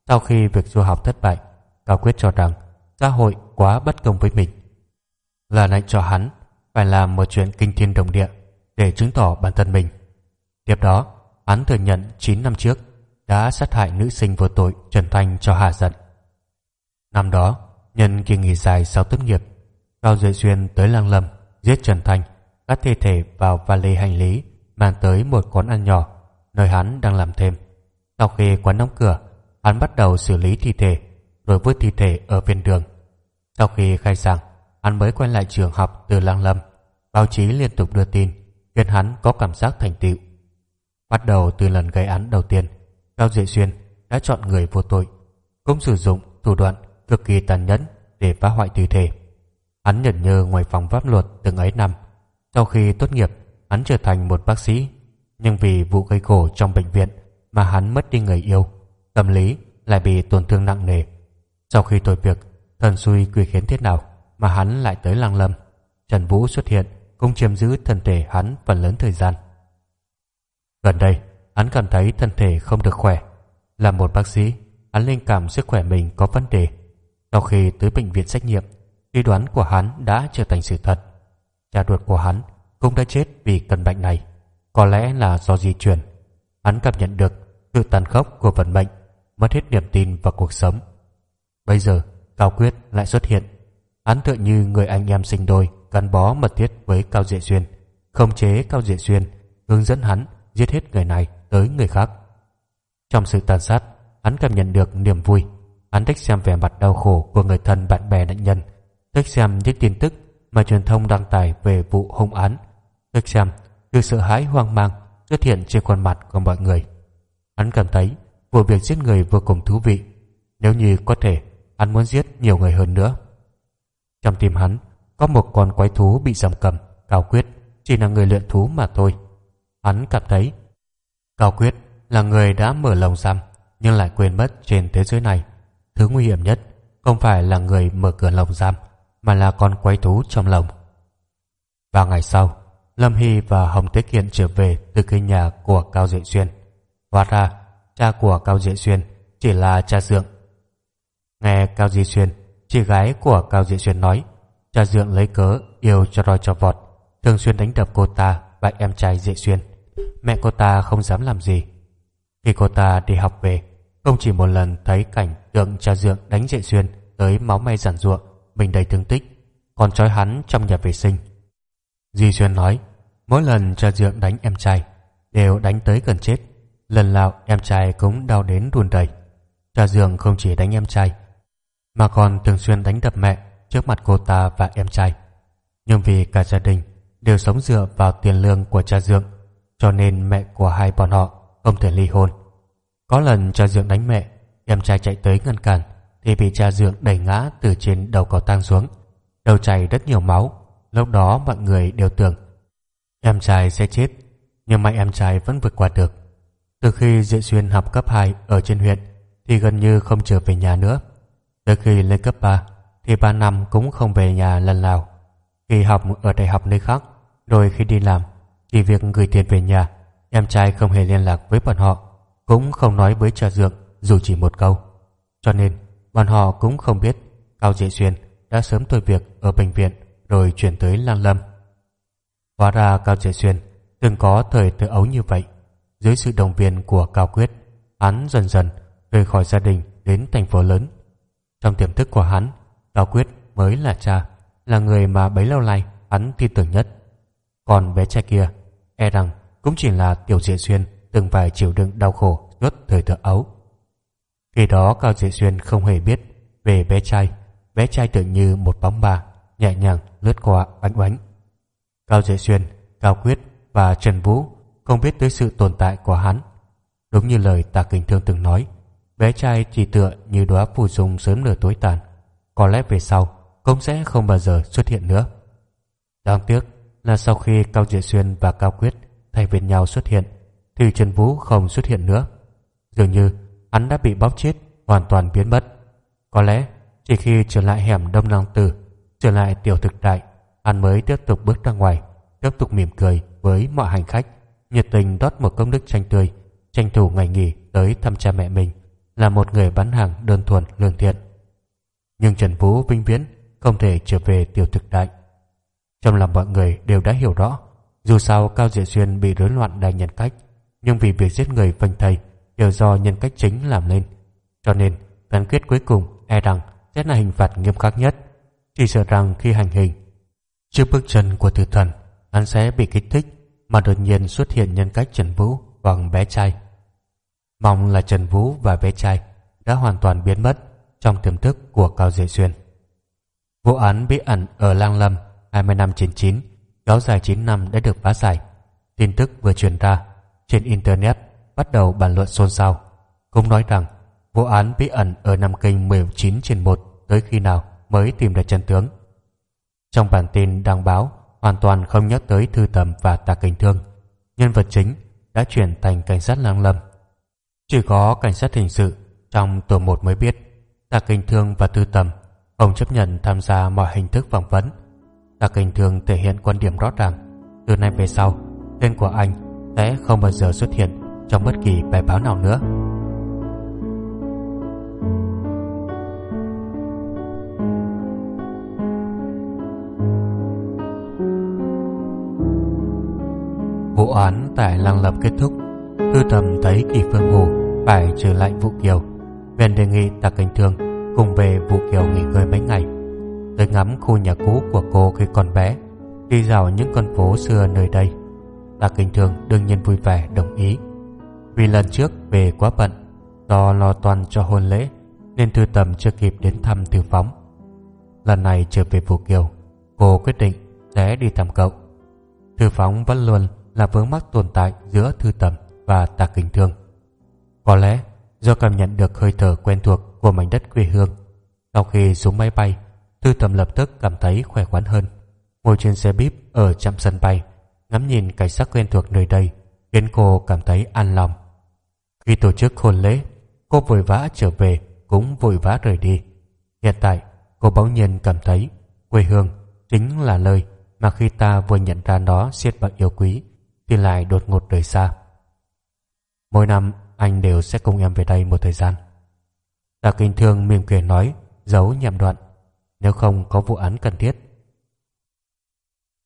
Sau khi việc du học thất bại, Cao Quyết cho rằng xã hội quá bất công với mình. Là lệnh cho hắn phải làm một chuyện kinh thiên động địa để chứng tỏ bản thân mình. Tiếp đó, hắn thừa nhận 9 năm trước đã sát hại nữ sinh vô tội Trần Thanh cho hạ giận. Năm đó, nhân kỳ nghỉ dài sau tốt nghiệp, Cao Duệ Xuyên tới Lang Lâm giết Trần Thanh, cắt thi thể vào vali hành lý, mang tới một quán ăn nhỏ nơi hắn đang làm thêm. Sau khi quán đóng cửa, hắn bắt đầu xử lý thi thể, rồi vứt thi thể ở ven đường. Sau khi khai giảng, hắn mới quay lại trường học từ Lang Lâm. Báo chí liên tục đưa tin, khiến hắn có cảm giác thành tựu. Bắt đầu từ lần gây án đầu tiên, Cao Diệ Xuyên đã chọn người vô tội, cũng sử dụng thủ đoạn cực kỳ tàn nhẫn để phá hoại thi thể. Hắn nhận nhơ ngoài phòng pháp luật từng ấy năm. Sau khi tốt nghiệp, hắn trở thành một bác sĩ, nhưng vì vụ gây khổ trong bệnh viện mà hắn mất đi người yêu, tâm lý lại bị tổn thương nặng nề. Sau khi tội việc, thần xui quỷ khiến thế nào mà hắn lại tới lang Lâm. Trần Vũ xuất hiện cũng chiếm giữ thân thể hắn phần lớn thời gian. Gần đây, hắn cảm thấy thân thể không được khỏe. Là một bác sĩ, hắn linh cảm sức khỏe mình có vấn đề. Sau khi tới bệnh viện xét nghiệm, suy đoán của hắn đã trở thành sự thật. Cha ruột của hắn cũng đã chết vì căn bệnh này. Có lẽ là do di chuyển. Hắn cảm nhận được sự tàn khốc của vận mệnh, mất hết niềm tin vào cuộc sống. Bây giờ, Cao Quyết lại xuất hiện. Hắn tựa như người anh em sinh đôi, gắn bó mật thiết với Cao Diệ Xuyên, không chế Cao Diệ Xuyên, hướng dẫn hắn giết hết người này tới người khác. Trong sự tàn sát, hắn cảm nhận được niềm vui. Hắn thích xem vẻ mặt đau khổ của người thân bạn bè nạn nhân, thích xem những tin tức mà truyền thông đăng tải về vụ hung án, thích xem sự sợ hãi hoang mang xuất hiện trên khuôn mặt của mọi người. Hắn cảm thấy vụ việc giết người vô cùng thú vị. Nếu như có thể, hắn muốn giết nhiều người hơn nữa. Trong tim hắn, có một con quái thú bị giam cầm, Cao Quyết chỉ là người luyện thú mà thôi. Hắn cảm thấy Cao Quyết là người đã mở lòng giam nhưng lại quên mất trên thế giới này. Thứ nguy hiểm nhất không phải là người mở cửa lòng giam mà là con quái thú trong lòng. Vào ngày sau, Lâm Hy và Hồng Tế Kiện trở về từ cái nhà của Cao Diệu Xuyên. Hóa ra, cha của Cao Diệu Xuyên chỉ là cha dượng, Nghe Cao Di Xuyên, chị gái của Cao Di Xuyên nói, cha dượng lấy cớ yêu cho roi cho vọt, thường xuyên đánh đập cô ta và em trai Dị Xuyên. Mẹ cô ta không dám làm gì. Khi cô ta đi học về, không chỉ một lần thấy cảnh tượng cha dượng đánh Dị Xuyên tới máu me giản ruộng, mình đầy thương tích, còn trói hắn trong nhà vệ sinh. Di Xuyên nói, mỗi lần cha dượng đánh em trai, đều đánh tới gần chết. Lần nào em trai cũng đau đến run rẩy. Cha dượng không chỉ đánh em trai, mà còn thường xuyên đánh đập mẹ trước mặt cô ta và em trai. Nhưng vì cả gia đình đều sống dựa vào tiền lương của cha dượng, cho nên mẹ của hai bọn họ không thể ly hôn. Có lần cha dượng đánh mẹ, em trai chạy tới ngăn cản, thì bị cha dượng đẩy ngã từ trên đầu cầu thang xuống, đầu chảy rất nhiều máu. Lúc đó mọi người đều tưởng em trai sẽ chết, nhưng may em trai vẫn vượt qua được. Từ khi Diệu Xuyên học cấp 2 ở trên huyện thì gần như không trở về nhà nữa. Từ khi lên cấp 3 thì 3 năm cũng không về nhà lần nào. Khi học ở đại học nơi khác, rồi khi đi làm, chỉ việc gửi tiền về nhà, em trai không hề liên lạc với bọn họ, cũng không nói với cha dượng dù chỉ một câu. Cho nên, bọn họ cũng không biết Cao Diệu Xuyên đã sớm thôi việc ở bệnh viện rồi chuyển tới Lang Lâm. Hóa ra Cao Diệu Xuyên từng có thời tự ấu như vậy. Dưới sự đồng viên của Cao Quyết, hắn dần dần rời khỏi gia đình đến thành phố lớn. Trong tiềm thức của hắn, Cao Quyết mới là cha, là người mà bấy lâu nay hắn tin tưởng nhất. Còn bé trai kia, e rằng cũng chỉ là Tiểu Diệ Xuyên từng phải chịu đựng đau khổ suốt thời thơ ấu. Khi đó Cao Diệ Xuyên không hề biết về bé trai, bé trai tưởng như một bóng bà nhẹ nhàng lướt qua oánh oánh. Cao Diệ Xuyên, Cao Quyết và Trần Vũ không biết tới sự tồn tại của hắn. Đúng như lời Tạ Kình Thương từng nói, bé trai chỉ tựa như đóa phù dung sớm nửa tối tàn, có lẽ về sau cũng sẽ không bao giờ xuất hiện nữa. Đáng tiếc là sau khi Cao Diệ Xuyên và Cao Quyết thay phiên nhau xuất hiện, thì Trần Vũ không xuất hiện nữa. Dường như hắn đã bị bóp chết, hoàn toàn biến mất. Có lẽ chỉ khi trở lại hẻm Đông Lăng Tử, trở lại tiểu thực đại, hắn mới tiếp tục bước ra ngoài, tiếp tục mỉm cười với mọi hành khách, nhiệt tình đót một cốc nước chanh tươi, tranh thủ ngày nghỉ tới thăm cha mẹ mình, là một người bán hàng đơn thuần lương thiện. Nhưng Trần Vũ vinh viễn không thể trở về tiểu thực đại. Trong lòng mọi người đều đã hiểu rõ, dù sao Cao Diệu Xuyên bị rối loạn đa nhân cách, nhưng vì việc giết người phanh thầy đều do nhân cách chính làm nên, cho nên phán quyết cuối cùng e rằng sẽ là hình phạt nghiêm khắc nhất. Chỉ sợ rằng khi hành hình, trước bước chân của tử thần, hắn sẽ bị kích thích mà đột nhiên xuất hiện nhân cách Trần Vũ bằng bé trai. Mong là Trần Vũ và bé trai đã hoàn toàn biến mất trong tiềm thức của Cao Diệu Xuyên. Vụ án bí ẩn ở Lang Lâm 20 năm 99 kéo dài 9 năm đã được phá giải. Tin tức vừa truyền ra, trên Internet bắt đầu bàn luận xôn xao. Cũng nói rằng vụ án bí ẩn ở Nam Kinh 19 trên 1 tới khi nào mới tìm được chân tướng. Trong bản tin đăng báo, hoàn toàn không nhắc tới Thư Tầm và Tạ Kinh Thương. Nhân vật chính đã chuyển thành cảnh sát lang lâm. Chỉ có cảnh sát hình sự trong tổ 1 mới biết Tạ Kinh Thương và Thư Tầm không chấp nhận tham gia mọi hình thức phỏng vấn. Tạ Kinh Thường thể hiện quan điểm rõ ràng. Từ nay về sau, tên của anh sẽ không bao giờ xuất hiện trong bất kỳ bài báo nào nữa. Vụ án tại Lăng Lập kết thúc. Thư Tầm thấy Kỳ Phương Hồ Phải trở lại Vũ Kiều, Bèn đề nghị Tạ Cảnh Thương Cùng về Vũ Kiều nghỉ ngơi mấy ngày. Tới ngắm khu nhà cũ của cô khi còn bé Đi dạo những con phố xưa nơi đây. Tạ Kinh Thường đương nhiên vui vẻ đồng ý. Vì lần trước về quá bận Do lo toàn cho hôn lễ Nên Thư Tầm chưa kịp đến thăm Thư Phóng. Lần này trở về Vũ Kiều Cô quyết định sẽ đi thăm cậu. Thư Phóng vẫn luôn là vướng mắc tồn tại giữa thư tầm và Tạ kinh thương. Có lẽ do cảm nhận được hơi thở quen thuộc của mảnh đất quê hương, sau khi xuống máy bay, thư tầm lập tức cảm thấy khỏe khoắn hơn. Ngồi trên xe bíp ở trạm sân bay, ngắm nhìn cảnh sắc quen thuộc nơi đây, khiến cô cảm thấy an lòng. Khi tổ chức hôn lễ, cô vội vã trở về cũng vội vã rời đi. Hiện tại, cô bỗng nhiên cảm thấy quê hương chính là nơi mà khi ta vừa nhận ra nó siết bằng yêu quý thì lại đột ngột rời xa. Mỗi năm anh đều sẽ cùng em về đây một thời gian. Tạ Kinh Thương mỉm cười nói, giấu nhầm đoạn, nếu không có vụ án cần thiết.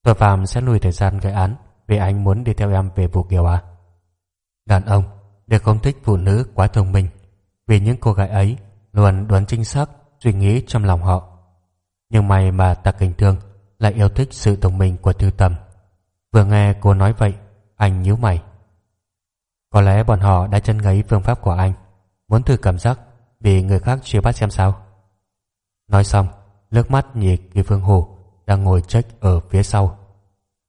Tội phạm sẽ lùi thời gian gây án vì anh muốn đi theo em về vụ Kiều à? Đàn ông đều không thích phụ nữ quá thông minh vì những cô gái ấy luôn đoán chính xác suy nghĩ trong lòng họ. Nhưng may mà ta Kinh Thương lại yêu thích sự thông minh của Thư Tâm. Vừa nghe cô nói vậy, anh nhíu mày. Có lẽ bọn họ đã chân ngấy phương pháp của anh, muốn thử cảm giác vì người khác truy bắt xem sao. Nói xong, nước mắt nhìn Kỳ Phương Hồ đang ngồi trách ở phía sau.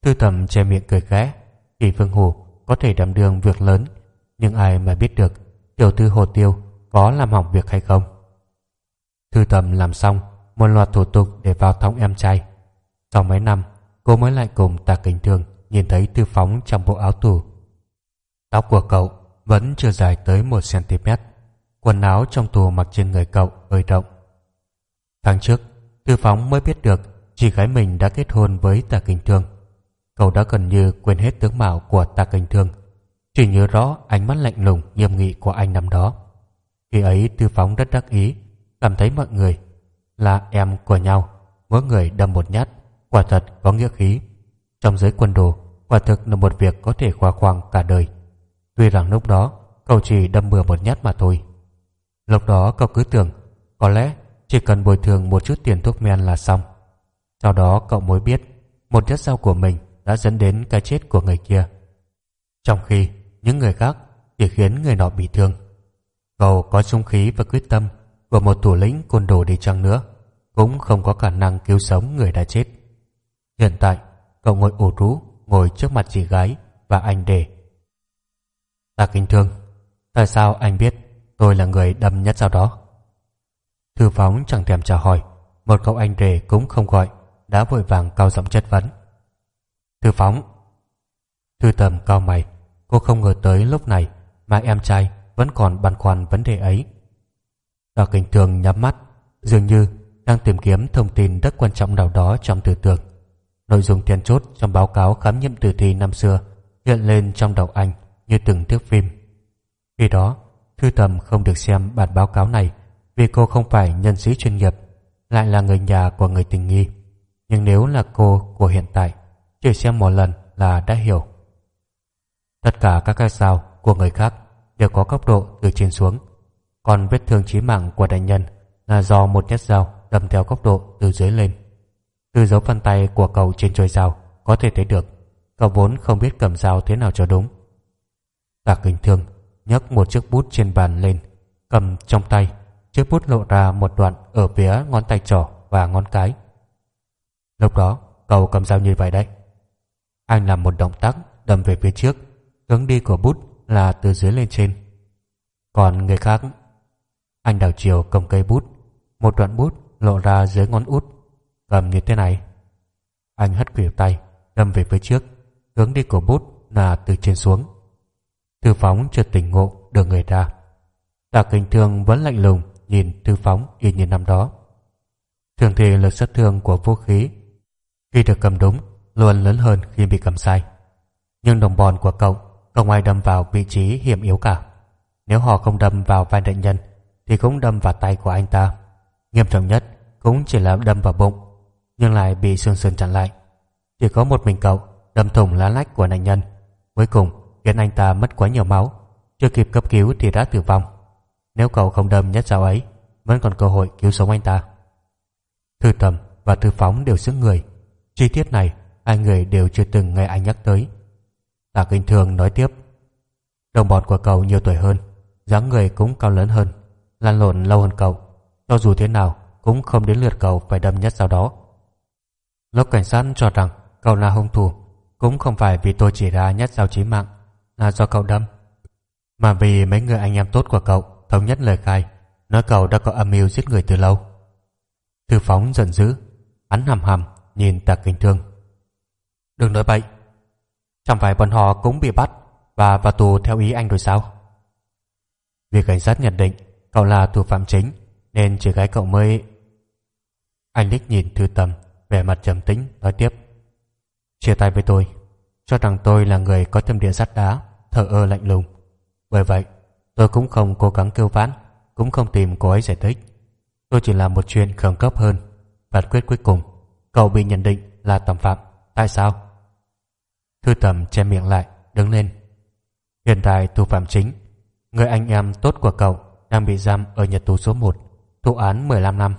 Thư tầm che miệng cười khẽ, Kỳ Phương Hồ có thể đảm đương việc lớn, nhưng ai mà biết được tiểu thư Hồ Tiêu có làm hỏng việc hay không. Thư tầm làm xong một loạt thủ tục để vào thóng em trai. Sau mấy năm, cô mới lại cùng Tạ Kính thường nhìn thấy Tư Phóng trong bộ áo tù. Tóc của cậu vẫn chưa dài tới 1cm. Quần áo trong tù mặc trên người cậu hơi rộng. Tháng trước, Tư Phóng mới biết được chị gái mình đã kết hôn với Tạ Kinh Thương. Cậu đã gần như quên hết tướng mạo của Tạ Kinh Thương. Chỉ nhớ rõ ánh mắt lạnh lùng nghiêm nghị của anh năm đó. Khi ấy Tư Phóng rất đắc ý, cảm thấy mọi người là em của nhau, mỗi người đâm một nhát, quả thật có nghĩa khí. Trong giới quân đồ, quả thực là một việc có thể khoa khoang cả đời. Tuy rằng lúc đó, cậu chỉ đâm bừa một nhát mà thôi. Lúc đó cậu cứ tưởng, có lẽ chỉ cần bồi thường một chút tiền thuốc men là xong. Sau đó cậu mới biết, một nhát dao của mình đã dẫn đến cái chết của người kia. Trong khi những người khác chỉ khiến người nọ bị thương. Cậu có trung khí và quyết tâm của một thủ lĩnh côn đồ đi chăng nữa cũng không có khả năng cứu sống người đã chết. Hiện tại, cậu ngồi ủ rũ ngồi trước mặt chị gái và anh đề. Ta kính thương, tại sao anh biết tôi là người đâm nhất sau đó? Thư phóng chẳng thèm trả hỏi, một cậu anh rể cũng không gọi, đã vội vàng cao giọng chất vấn. Thư phóng. Thư tầm cao mày, cô không ngờ tới lúc này mà em trai vẫn còn băn khoăn vấn đề ấy. Đào Kinh Thường nhắm mắt, dường như đang tìm kiếm thông tin rất quan trọng nào đó trong tư tưởng. Nội dung then chốt trong báo cáo khám nghiệm tử thi năm xưa hiện lên trong đầu anh như từng thước phim. Khi đó, Thư Tầm không được xem bản báo cáo này vì cô không phải nhân sĩ chuyên nghiệp, lại là người nhà của người tình nghi. Nhưng nếu là cô của hiện tại, chỉ xem một lần là đã hiểu. Tất cả các cái sao của người khác đều có góc độ từ trên xuống còn vết thương chí mạng của đại nhân là do một nhát dao đâm theo góc độ từ dưới lên. Từ dấu vân tay của cậu trên chuôi dao có thể thấy được cậu vốn không biết cầm dao thế nào cho đúng. Tạc kinh thương nhấc một chiếc bút trên bàn lên cầm trong tay chiếc bút lộ ra một đoạn ở phía ngón tay trỏ và ngón cái. Lúc đó, cậu cầm dao như vậy đấy. Anh làm một động tác đâm về phía trước. Hướng đi của bút là từ dưới lên trên. Còn người khác? Anh đảo chiều cầm cây bút. Một đoạn bút lộ ra dưới ngón út. Cầm như thế này. Anh hất khuỷu tay, Đâm về phía trước. Hướng đi của bút là từ trên xuống. Thư phóng chợt tỉnh ngộ được người ra. Tạ kinh thương vẫn lạnh lùng Nhìn thư phóng y như năm đó Thường thì lực sát thương của vũ khí Khi được cầm đúng Luôn lớn hơn khi bị cầm sai Nhưng đồng bọn của cậu Không ai đâm vào vị trí hiểm yếu cả Nếu họ không đâm vào vai đại nhân thì cũng đâm vào tay của anh ta. Nghiêm trọng nhất cũng chỉ là đâm vào bụng, nhưng lại bị xương sườn chặn lại. Chỉ có một mình cậu đâm thủng lá lách của nạn nhân. Cuối cùng khiến anh ta mất quá nhiều máu, chưa kịp cấp cứu thì đã tử vong. Nếu cậu không đâm nhất dao ấy, vẫn còn cơ hội cứu sống anh ta. Thư Tầm và Thư Phóng đều sững người. Chi tiết này hai người đều chưa từng nghe anh nhắc tới. Tạ Kinh Thường nói tiếp Đồng bọn của cậu nhiều tuổi hơn dáng người cũng cao lớn hơn lăn lộn lâu hơn cậu cho dù thế nào cũng không đến lượt cậu phải đâm nhất sau đó lúc cảnh sát cho rằng cậu là hung thủ cũng không phải vì tôi chỉ ra nhất dao chí mạng là do cậu đâm mà vì mấy người anh em tốt của cậu thống nhất lời khai nói cậu đã có âm mưu giết người từ lâu. Thư phóng giận dữ hắn hầm hầm nhìn tạc kinh thương. Đừng nói bậy chẳng phải bọn họ cũng bị bắt và vào tù theo ý anh rồi sao? Việc cảnh sát nhận định Cậu là thủ phạm chính Nên chỉ gái cậu mới. Anh Đích nhìn Thư tầm, Vẻ mặt trầm tĩnh nói tiếp. Chia tay với tôi Cho rằng tôi là người có tâm địa sắt đá Thờ ơ lạnh lùng. Bởi vậy tôi cũng không cố gắng kêu vãn cũng không tìm cô ấy giải thích. Tôi chỉ làm một chuyện khẩn cấp hơn. Phán quyết cuối cùng, cậu bị nhận định là tầm phạm. Tại sao? Thư tầm che miệng lại, đứng lên. Hiện tại thủ phạm chính, người anh em tốt của cậu đang bị giam ở nhật tù số 1, thụ án 15 năm.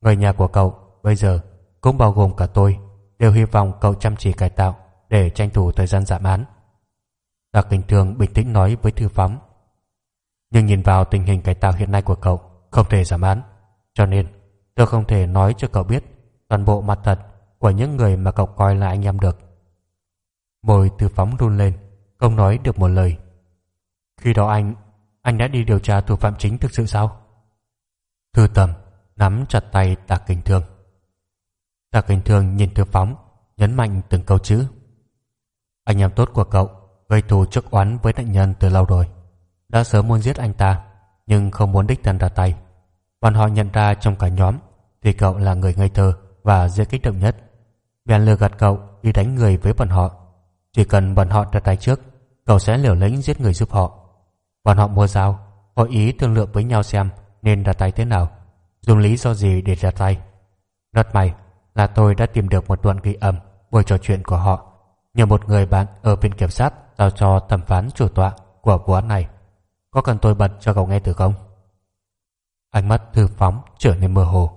Người nhà của cậu bây giờ cũng bao gồm cả tôi đều hy vọng cậu chăm chỉ cải tạo để tranh thủ thời gian giảm án. Đặc bình thường bình tĩnh nói với Thư Phóng. Nhưng nhìn vào tình hình cải tạo hiện nay của cậu không thể giảm án. Cho nên tôi không thể nói cho cậu biết toàn bộ mặt thật của những người mà cậu coi là anh em được. Môi Thư Phóng run lên, không nói được một lời. Khi đó anh, anh đã đi điều tra thủ phạm chính thực sự sao? Thư Tầm nắm chặt tay Tạc Kinh Thương. Tạc Kinh Thương nhìn Thư Phóng, nhấn mạnh từng câu chữ. Anh em tốt của cậu gây thù trước oán với nạn nhân từ lâu rồi. Đã sớm muốn giết anh ta, nhưng không muốn đích thân ra tay. Bọn họ nhận ra trong cả nhóm thì cậu là người ngây thơ và dễ kích động nhất. Bèn lừa gạt cậu đi đánh người với bọn họ. Chỉ cần bọn họ ra tay trước, cậu sẽ liều lĩnh giết người giúp họ. Bọn họ mua dao, hội ý thương lượng với nhau xem nên ra tay thế nào, dùng lý do gì để ra tay. Rất may là tôi đã tìm được một đoạn ghi âm buổi trò chuyện của họ nhờ một người bạn ở viện kiểm sát giao cho thẩm phán chủ tọa của vụ án này. Có cần tôi bật cho cậu nghe từ không? Ánh mắt thư phóng trở nên mơ hồ,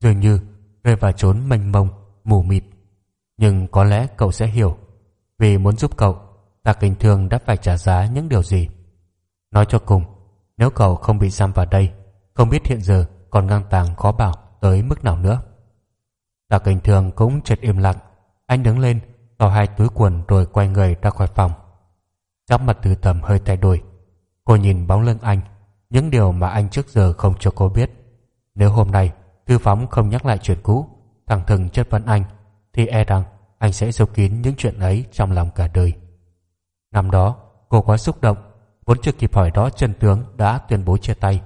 dường như rơi vào chốn mênh mông, mù mịt. Nhưng có lẽ cậu sẽ hiểu, vì muốn giúp cậu, ta Kinh Thương đã phải trả giá những điều gì. Nói cho cùng, nếu cậu không bị giam vào đây, không biết hiện giờ còn ngang tàng khó bảo tới mức nào nữa. ta Kinh Thương cũng chợt im lặng, anh đứng lên, tỏ hai túi quần rồi quay người ra khỏi phòng. Sắc mặt từ tầm hơi thay đổi. Cô nhìn bóng lưng anh, những điều mà anh trước giờ không cho cô biết. Nếu hôm nay Thư Phóng không nhắc lại chuyện cũ, thẳng thừng chất vấn anh, thì e rằng anh sẽ giấu kín những chuyện ấy trong lòng cả đời. Năm đó, cô quá xúc động, vốn chưa kịp hỏi đó chân tướng đã tuyên bố chia tay.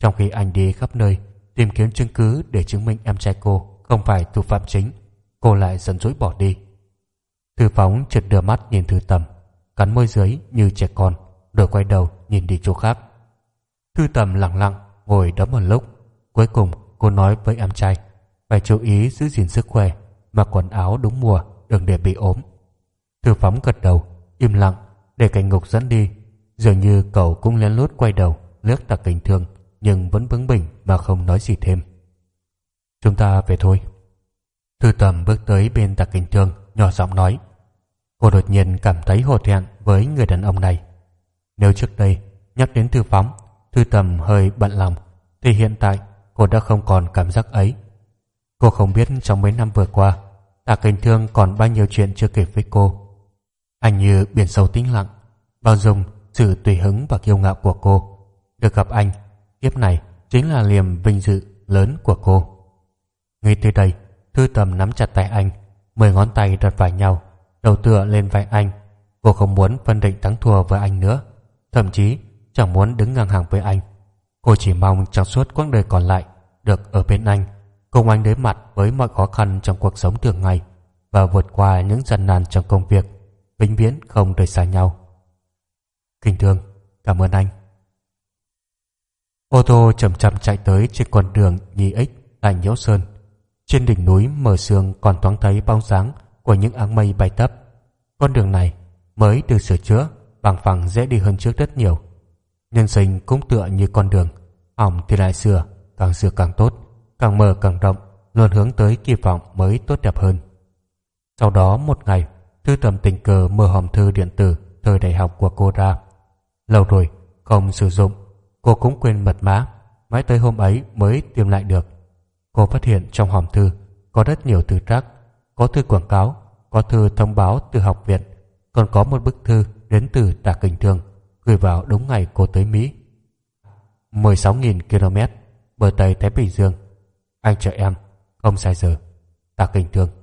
Trong khi anh đi khắp nơi tìm kiếm chứng cứ để chứng minh em trai cô không phải thủ phạm chính, cô lại giận dỗi bỏ đi. Thư Phóng trượt đưa mắt nhìn Thư Tầm, cắn môi dưới như trẻ con, rồi quay đầu nhìn đi chỗ khác. Thư Tầm lặng lặng ngồi đó một lúc, cuối cùng cô nói với em trai phải chú ý giữ gìn sức khỏe, mặc quần áo đúng mùa, đừng để bị ốm. Thư Phóng gật đầu, im lặng để cảnh ngục dẫn đi, dường như cậu cũng lén lút quay đầu liếc tạc cảnh thương nhưng vẫn bướng bỉnh mà không nói gì thêm. Chúng ta về thôi. Thư Tầm bước tới bên tạc cảnh thương, nhỏ giọng nói. Cô đột nhiên cảm thấy hổ thẹn với người đàn ông này. Nếu trước đây nhắc đến Thư Phóng, Thư Tầm hơi bận lòng, thì hiện tại cô đã không còn cảm giác ấy. Cô không biết trong mấy năm vừa qua, Tạ Cảnh Thương còn bao nhiêu chuyện chưa kể với cô. Anh như biển sâu tĩnh lặng, bao dung sự tùy hứng và kiêu ngạo của cô. Được gặp anh, kiếp này chính là niềm vinh dự lớn của cô. Ngay từ đây, Thư Tầm nắm chặt tay anh, mười ngón tay đặt vào nhau, đầu tựa lên vai anh. Cô không muốn phân định thắng thua với anh nữa, thậm chí chẳng muốn đứng ngang hàng với anh. Cô chỉ mong trong suốt quãng đời còn lại được ở bên anh, cùng anh đối mặt với mọi khó khăn trong cuộc sống thường ngày và vượt qua những gian nan trong công việc, vĩnh viễn không rời xa nhau. Kinh thương, cảm ơn anh. Ô tô chậm chậm chạy tới trên con đường nhì ích tại Nhiễu Sơn. Trên đỉnh núi mờ sương còn thoáng thấy bóng dáng của những áng mây bay tấp. Con đường này mới được sửa chữa, bằng phẳng dễ đi hơn trước rất nhiều. Nhân sinh cũng tựa như con đường, hỏng thì lại sửa, càng sửa càng tốt, càng mở càng rộng, luôn hướng tới kỳ vọng mới tốt đẹp hơn. Sau đó một ngày, Thư tầm tình cờ mở hòm thư điện tử thời đại học của cô ra. Lâu rồi, không sử dụng, cô cũng quên mật mã, mãi tới hôm ấy mới tìm lại được. Cô phát hiện trong hòm thư có rất nhiều thư trác, có thư quảng cáo, có thư thông báo từ học viện, còn có một bức thư đến từ Tạ Kình Thương gửi vào đúng ngày cô tới Mỹ. 16.000 km bờ Tây Thái Bình Dương. Anh chờ em, không sai giờ. Tạ Kình Thương.